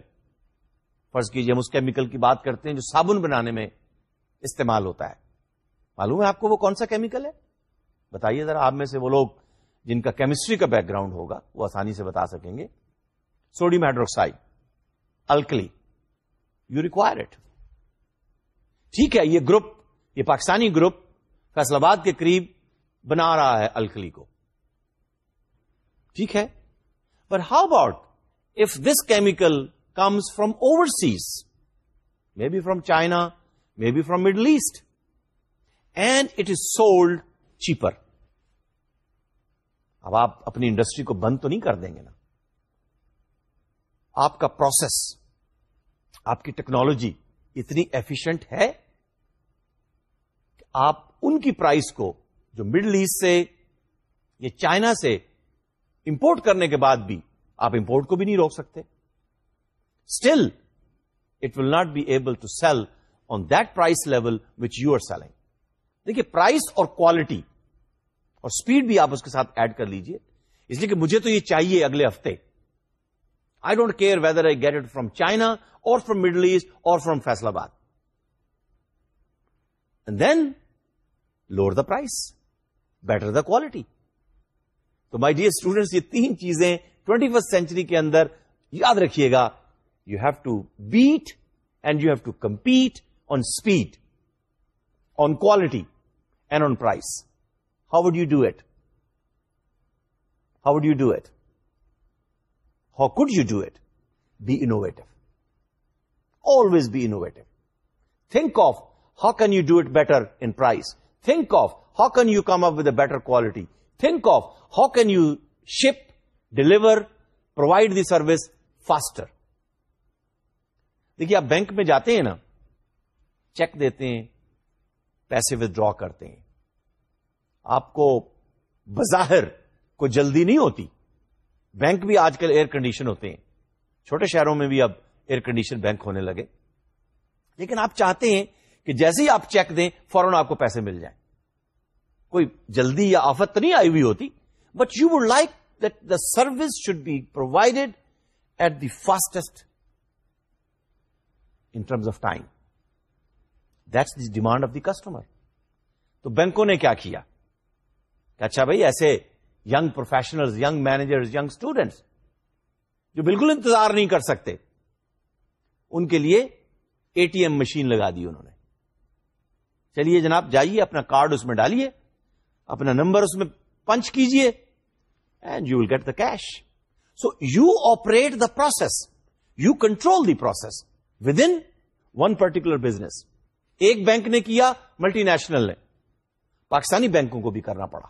[SPEAKER 1] فرض کیجئے ہم اس کیمیکل کی بات کرتے ہیں جو صابن بنانے میں استعمال ہوتا ہے معلوم ہے آپ کو وہ کون سا کیمیکل ہے بتائیے ذرا آپ میں سے وہ لوگ جن کا کیمسٹری کا بیک گراؤنڈ ہوگا وہ آسانی سے بتا سکیں گے sodium hydroxide alkali you require it ٹھیک ہے یہ گروپ یہ پاکستانی گروپ فیصل آباد کے قریب بنا رہا ہے الکلی کو ٹھیک ہے but how about if this chemical comes from overseas may be from China may be from Middle East and it is sold cheaper اب آپ اپنی انڈسٹری کو بند تو نہیں کر دیں گے نا آپ کا پروسیس آپ کی ٹیکنالوجی اتنی ایفیشنٹ ہے کہ آپ ان کی پرائز کو جو مڈل ایسٹ سے یا چائنا سے امپورٹ کرنے کے بعد بھی آپ امپورٹ کو بھی نہیں روک سکتے still it will not be able to sell on that price level which you are selling دیکھیے پرائز اور کوالٹی اور اسپیڈ بھی آپ اس کے ساتھ ایڈ کر لیجیے اس لیے کہ مجھے تو یہ چاہیے اگلے ہفتے I don't care whether I get it from China اور فرام مڈل ایسٹ اور from Faisalabad then lower the price better the quality تو مائی ڈیئر اسٹوڈینٹس یہ تین چیزیں ٹوینٹی فرسٹ سینچری کے اندر یاد رکھیے گا you have to beat and you have to compete on speed on quality and on price how would you do it how would you do it how could you do it be innovative always be innovative think of how can you do it better in price think of how can you come up with a better quality think of how can you ship deliver, provide the service faster دیکھیے آپ bank میں جاتے ہیں نا check دیتے ہیں پیسے ودرا کرتے ہیں آپ کو بظاہر کو جلدی نہیں ہوتی بینک بھی آج کل ایئر کنڈیشن ہوتے ہیں چھوٹے شہروں میں بھی اب ایئر کنڈیشن بینک ہونے لگے لیکن آپ چاہتے ہیں کہ جیسے ہی آپ چیک دیں فوراً آپ کو پیسے مل جائیں کوئی جلدی یا آفت تو نہیں آئی ہوئی ہوتی but you would like that the service should be provided at the fastest in terms of time that's the demand of the customer تو بینکوں نے کیا کیا کہ اچھا بھائی ایسے یگ پروفیشنل یگ مینیجر یگ اسٹوڈینٹس جو بالکل انتظار نہیں کر سکتے ان کے لیے اے ٹی ایم مشین لگا دی انہوں نے چلیے جناب جائیے اپنا کارڈ اس میں ڈالیے اپنا نمبر اس میں پنچ کیجیے and you will get the cash so you operate the process you control the process within one particular business ایک بینک نے کیا ملٹی نیشنل نے پاکستانی بینکوں کو بھی کرنا پڑا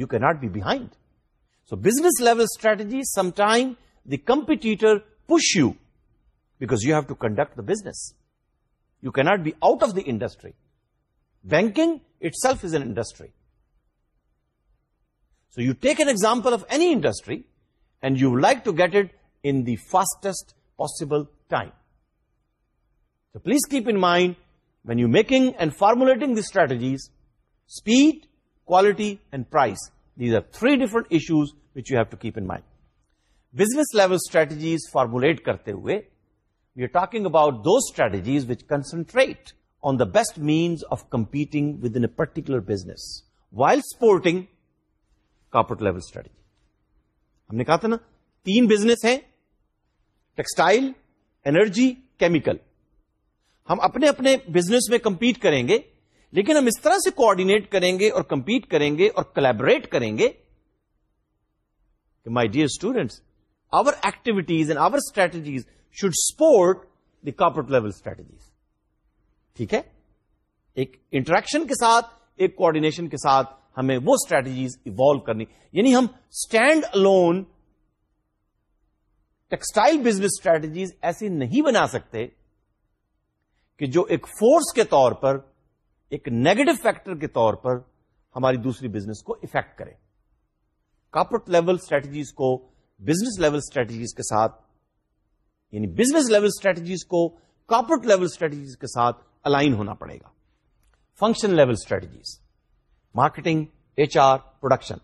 [SPEAKER 1] you can not be behind so business level strategy some time the competitor push you because you have to conduct the business you can not be out of the industry banking itself is an industry So you take an example of any industry and you like to get it in the fastest possible time. So please keep in mind, when you're making and formulating these strategies, speed, quality, and price. These are three different issues which you have to keep in mind. Business level strategies formulate karte hue, we are talking about those strategies which concentrate on the best means of competing within a particular business, while sporting corporate level strategy ہم نے کہا تھا نا تین business ہیں textile energy chemical ہم اپنے اپنے بزنس میں کمپیٹ کریں گے لیکن ہم اس طرح سے کوآڈینیٹ کریں گے اور کمپیٹ کریں گے اور کلیبریٹ کریں گے کہ my dear students our activities and our strategies should support the corporate level strategies ٹھیک ہے ایک انٹریکشن کے ساتھ ایک کوآڈینیشن کے ساتھ ہمیں وہ اسٹریٹجیز ایوالو کرنی یعنی ہم stand alone textile business strategies ایسی نہیں بنا سکتے کہ جو ایک فورس کے طور پر ایک نیگیٹو فیکٹر کے طور پر ہماری دوسری بزنس کو افیکٹ کرے کارپوریٹ لیول اسٹریٹجیز کو بزنس لیول اسٹریٹجیز کے ساتھ یعنی بزنس لیول اسٹریٹجیز کو کارپوریٹ لیول اسٹریٹجیز کے ساتھ الائن ہونا پڑے گا function level strategies marketing, HR, production.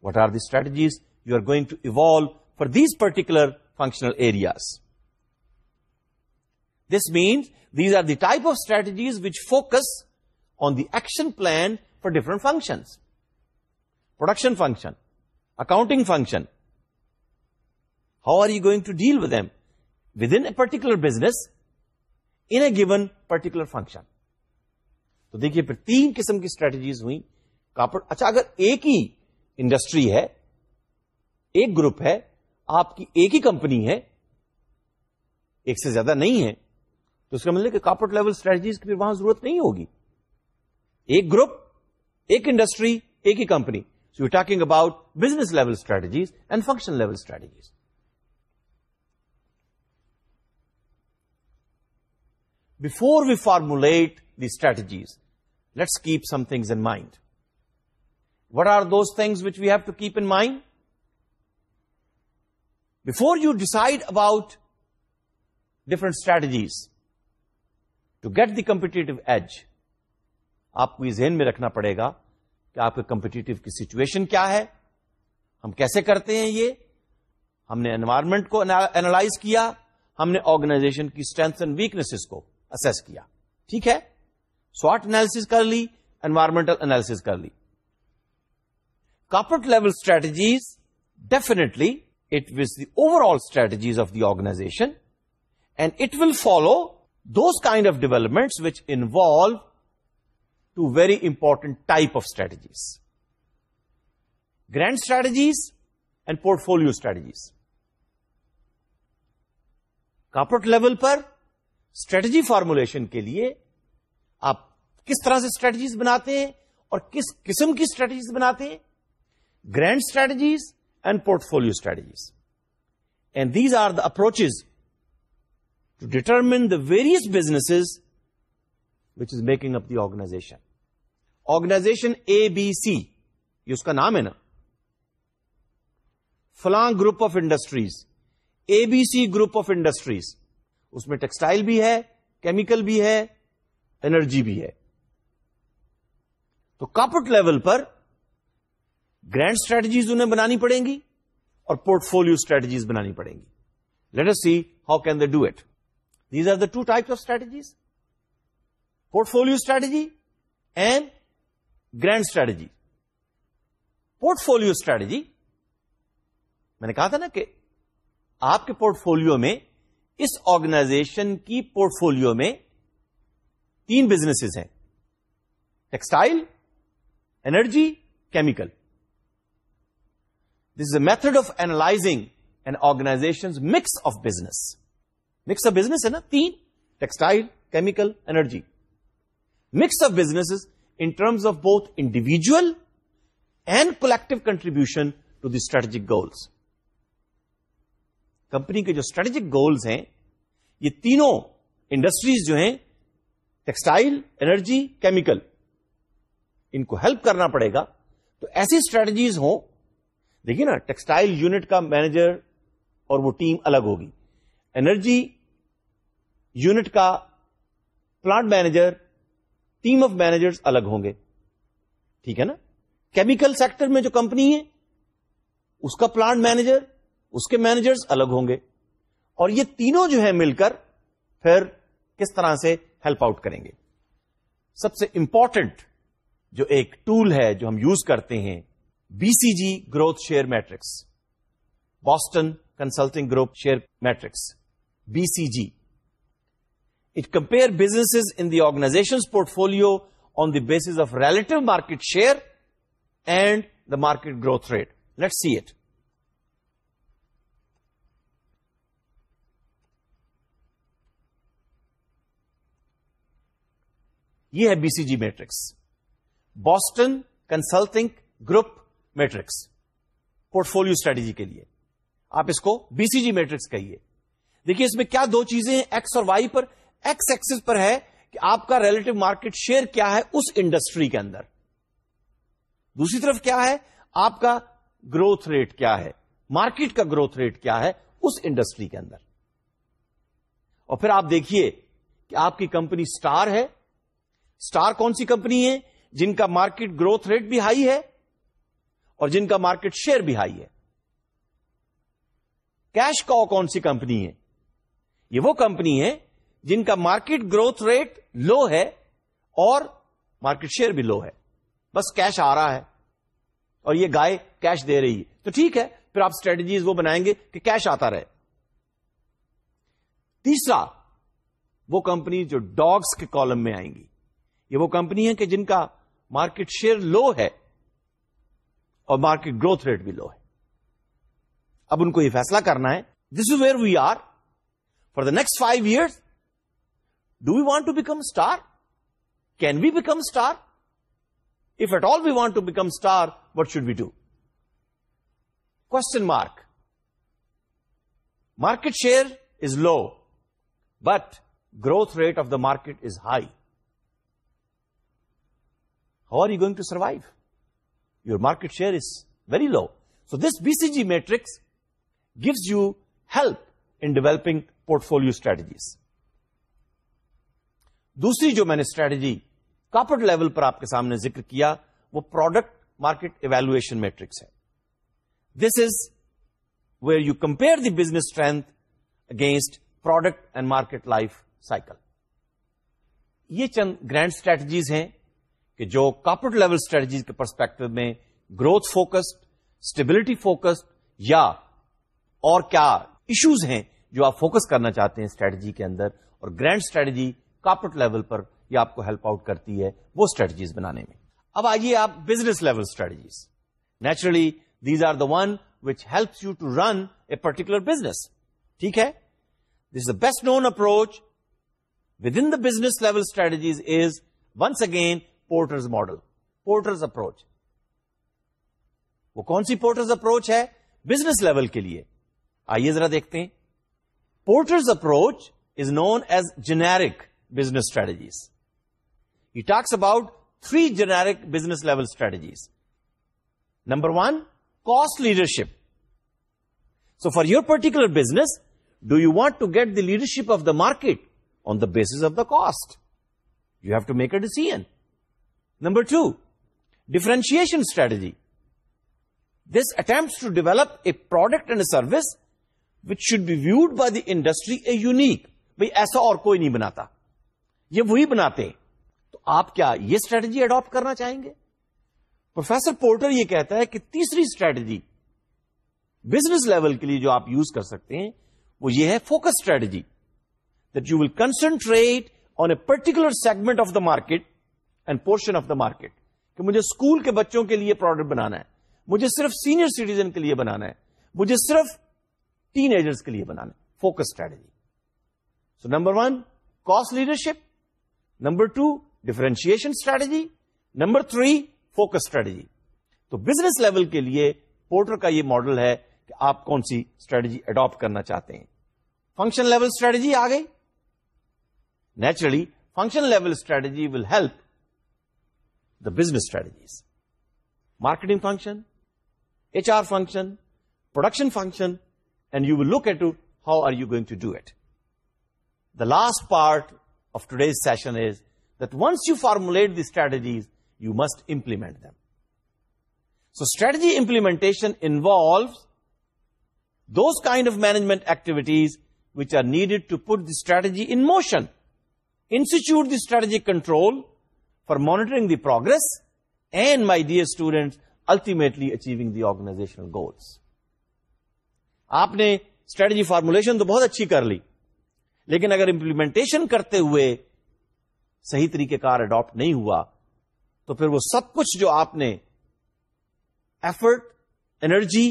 [SPEAKER 1] What are the strategies you are going to evolve for these particular functional areas? This means these are the type of strategies which focus on the action plan for different functions. Production function, accounting function. How are you going to deal with them within a particular business in a given particular function? تو دیکھیے پھر تین قسم کی strategies ہوئی کاپڑ اچھا اگر ایک ہی انڈسٹری ہے ایک گروپ ہے آپ کی ایک ہی کمپنی ہے ایک سے زیادہ نہیں ہے تو اس کا مطلب کہ کاپڑ لیول اسٹریٹجیز کی وہاں ضرورت نہیں ہوگی ایک گروپ ایک انڈسٹری ایک ہی company so you talking about business level strategies and function level strategies before we formulate the strategies let's keep some things in mind what are those things which we have to keep in mind before you decide about different strategies to get the competitive edge آپ کو یہ ذہن میں رکھنا پڑے گا کہ آپ کے کمپیٹیو کی سچویشن کیا ہے ہم کیسے کرتے ہیں یہ ہم نے انوائرمنٹ کو اینالائز کیا ہم نے آرگنائزیشن کی اسٹرینتھ اینڈ ویکنیسز کو اسس کیا ٹھیک ہے سوٹ انالیس کر لی انوائرمنٹل انالیس کر لی corporate level strategies definitely it was the overall strategies of the organization and it will follow those kind of development two very important type of strategies grand strategies and portfolio strategies corporate level per strategy formulation کے لیے کس طرح سے strategies بناتے ہیں اور کس قسم کی اسٹریٹجیز بناتے ہیں grand strategies and portfolio strategies and these are the approaches to determine the various business which is making up the organization organization A B C یہ اس کا نام ہے نا فلاں group of industries A B C group of industries اس میں textile بھی ہے کیمیکل بھی ہے انرجی بھی ہے تو کارپوریٹ لیول پر گرینڈ اسٹریٹجیز انہیں بنانی پڑیں گی اور پورٹ فولو اسٹریٹجیز بنانی پڑیں گی let see how can they do it these are the two types of strategies portfolio strategy and grand strategy portfolio strategy میں نے کہا تھا نا کہ آپ کے پورٹ فولو میں اس آرگنائزیشن کی پورٹ فولو میں تین بزنس ہیں textile G chemical this a method of analyzing and organize mix of business mix اب بزنس ہے نا تین ٹیکسٹائل کیمیکل اینرجی مکس اب بزنس ان ٹرمز آف بہت individual and collective contribution to the strategic goals company کے جو strategic goals ہیں یہ تینوں انڈسٹریز جو ہیں ٹیکسٹائل ارجی کیمیکل ان کو ہیلپ کرنا پڑے گا تو ایسی اسٹریٹجیز ہوں دیکھیے نا ٹیکسٹائل یونٹ کا مینیجر اور وہ ٹیم الگ ہوگی انرجی یونٹ کا plant manager team of manager الگ ہوں گے ٹھیک ہے نا کیمیکل سیکٹر میں جو کمپنی ہے اس کا پلانٹ مینیجر اس کے مینجر الگ ہوں گے اور یہ تینوں جو ہے مل کر پھر کس طرح سے ہیلپ آؤٹ کریں گے سب سے امپورٹنٹ جو ایک ٹول ہے جو ہم یوز کرتے ہیں B C G growth share matrix Boston Consulting Group share matrix B C G it compare business in the organization portfolio on the base of relative market share and the market growth rate let see it یہ ہے B C G matrix Boston Consulting Group matrix portfolio strategy کے لیے آپ اس کو be C G matrix کہیے دیکھیے اس میں کیا دو چیزیں ہیں ایکس اور وائی پر ایکس ایکسس پر ہے کہ آپ کا ریلیٹو مارکیٹ شیئر کیا ہے اس انڈسٹری کے اندر دوسری طرف کیا ہے آپ کا گروتھ ریٹ کیا ہے مارکیٹ کا گروتھ ریٹ کیا ہے اس انڈسٹری کے اندر اور پھر آپ دیکھیے کہ آپ کی کمپنی سٹار ہے سٹار کون سی کمپنی ہے جن کا مارکیٹ گروتھ ریٹ بھی ہائی ہے اور جن کا مارکیٹ شیئر بھی ہائی ہے کیش کا کون سی کمپنی ہے یہ وہ کمپنی ہے جن کا مارکیٹ گروتھ ریٹ لو ہے اور مارکیٹ شیئر بھی لو ہے بس کیش آ رہا ہے اور یہ گائے کیش دے رہی ہے تو ٹھیک ہے پھر آپ اسٹریٹجیز وہ بنائیں گے کہ کیش آتا رہے تیسرا وہ کمپنی جو ڈاگس کے کالم میں آئیں گی یہ وہ کمپنی ہے کہ جن کا مارکیٹ شیئر لو ہے اور مارکیٹ گروتھ ریٹ بھی لو ہے اب ان کو یہ فیصلہ کرنا ہے this is where we are for the next five years do we want to become star can we become star if at all we want to become star what should we do question mark market share is low but growth rate of the market is high you going to your market share is very low so this B C G matrix gives you help in developing portfolio strategies دوسری جو میں نے strategy کاپٹ level پر آپ کے سامنے ذکر کیا وہ پروڈکٹ مارکیٹ ایویلویشن میٹرکس ہے this is where you compare the business strength against product and market life cycle یہ چند گرینڈ اسٹریٹجیز ہیں کہ جو کارپوریٹ لیول اسٹریٹجیز کے پرسپیکٹو میں گروتھ فوکسڈ اسٹیبلٹی فوکسڈ یا اور کیا ایشوز ہیں جو آپ فوکس کرنا چاہتے ہیں اسٹریٹجی کے اندر اور گرینڈ اسٹریٹجی کارپوریٹ لیول پر یہ آپ کو ہیلپ آؤٹ کرتی ہے وہ اسٹریٹجیز بنانے میں اب آئیے آپ business level strategies naturally these are the one which helps you to run a particular business ٹھیک ہے this the best known approach within the business level strategies is once again Porter's model Porter's approach وہ کون سی Porter's approach ہے business level کے لیے آئیے ذرا دیکھتے ہیں Porter's approach is known as generic business strategies he talks about three generic business level strategies number one cost leadership so for your particular business do you want to get the leadership of the market on the base of the cost you have to make a decision number two differentiation strategy this attempt to develop a product and a service which should be viewed by the industry a unique بھائی ایسا اور کوئی نہیں بناتا یہ وہی بناتے تو آپ کیا یہ اسٹریٹجی اڈاپٹ کرنا چاہیں گے پروفیسر پورٹر یہ کہتا ہے کہ تیسری اسٹریٹجی بزنس لیول کے لیے جو آپ یوز کر سکتے ہیں وہ یہ ہے focus strategy that you will concentrate on a particular segment of the market and portion of the market کہ مجھے اسکول کے بچوں کے لیے پروڈکٹ بنانا ہے مجھے صرف سینئر سٹیزن کے لیے بنانا ہے مجھے صرف ٹین ایجرس کے لیے بنانا ہے focus strategy so number one cost leadership number two differentiation strategy number three focus strategy تو بزنس لیول کے لیے پورٹر کا یہ ماڈل ہے کہ آپ کون سی اسٹریٹجی اڈاپٹ کرنا چاہتے ہیں فنکشن لیول اسٹریٹجی آ گئی naturally function level strategy will help the business strategies. Marketing function, HR function, production function, and you will look at it, how are you going to do it. The last part of today's session is that once you formulate the strategies, you must implement them. So strategy implementation involves those kind of management activities which are needed to put the strategy in motion, institute the strategic control, monitoring the progress and my dear student ultimately achieving the organizational goals آپ نے strategy formulation تو بہت اچھی کر لی لیکن اگر implementation کرتے ہوئے صحیح طریقے کار اڈاپٹ نہیں ہوا تو پھر وہ سب کچھ جو آپ نے effort energy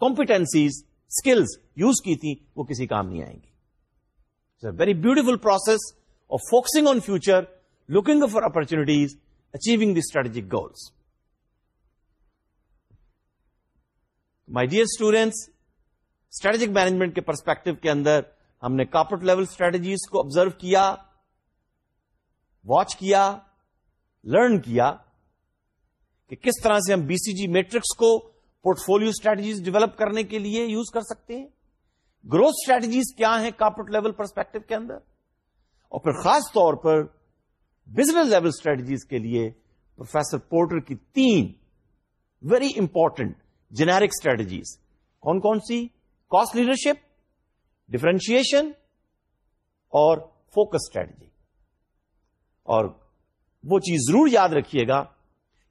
[SPEAKER 1] competencies skills use کی تھی وہ کسی کام نہیں آئیں گی ویری بیوٹیفل پروسیس اور focusing on future looking for opportunities, achieving the strategic goals. My dear students strategic management کے پرسپیکٹو کے اندر ہم نے کارپوٹ لیول اسٹریٹجیز کو آبزرو کیا واچ کیا لرن کیا کہ کس طرح سے ہم بی سی جی میٹرکس کو پورٹ فولو اسٹریٹجیز ڈیولپ کرنے کے لیے یوز کر سکتے ہیں گروتھ اسٹریٹجیز کیا ہیں کاپوٹ لیول پرسپیکٹو کے اندر اور پھر خاص طور پر بزنس لیول اسٹریٹجیز کے لیے پروفیسر پورٹر کی تین ویری امپورٹنٹ جنیرک اسٹریٹجیز کون کون سی کاسٹ لیڈرشپ ڈفرینشیشن اور فوکس اسٹریٹجی اور وہ چیز ضرور یاد رکھیے گا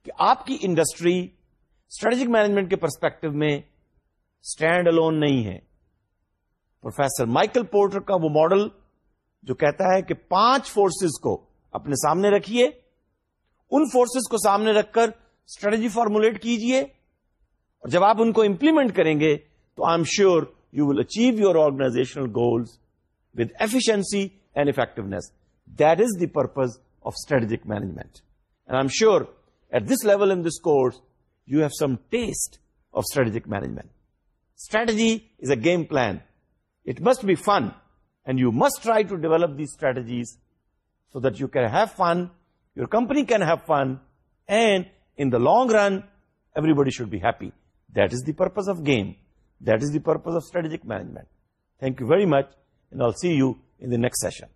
[SPEAKER 1] کہ آپ کی انڈسٹری اسٹریٹجک مینجمنٹ کے پرسپیکٹو میں اسٹینڈ الون نہیں ہے پروفیسر مائیکل پورٹر کا وہ ماڈل جو کہتا ہے کہ پانچ فورسز کو اپنے سامنے رکھیے ان فورسز کو سامنے رکھ کر اسٹریٹجی فارمولیٹ کیجیے اور جب آپ ان کو امپلیمنٹ کریں گے تو I am sure you will achieve your organizational goals with efficiency and effectiveness that is the purpose of strategic management and I am sure at this level in this course you have some taste of strategic management strategy is a game plan it must be fun and you must try to develop the strategies so that you can have fun, your company can have fun, and in the long run, everybody should be happy. That is the purpose of game. That is the purpose of strategic management. Thank you very much, and I'll see you in the next session.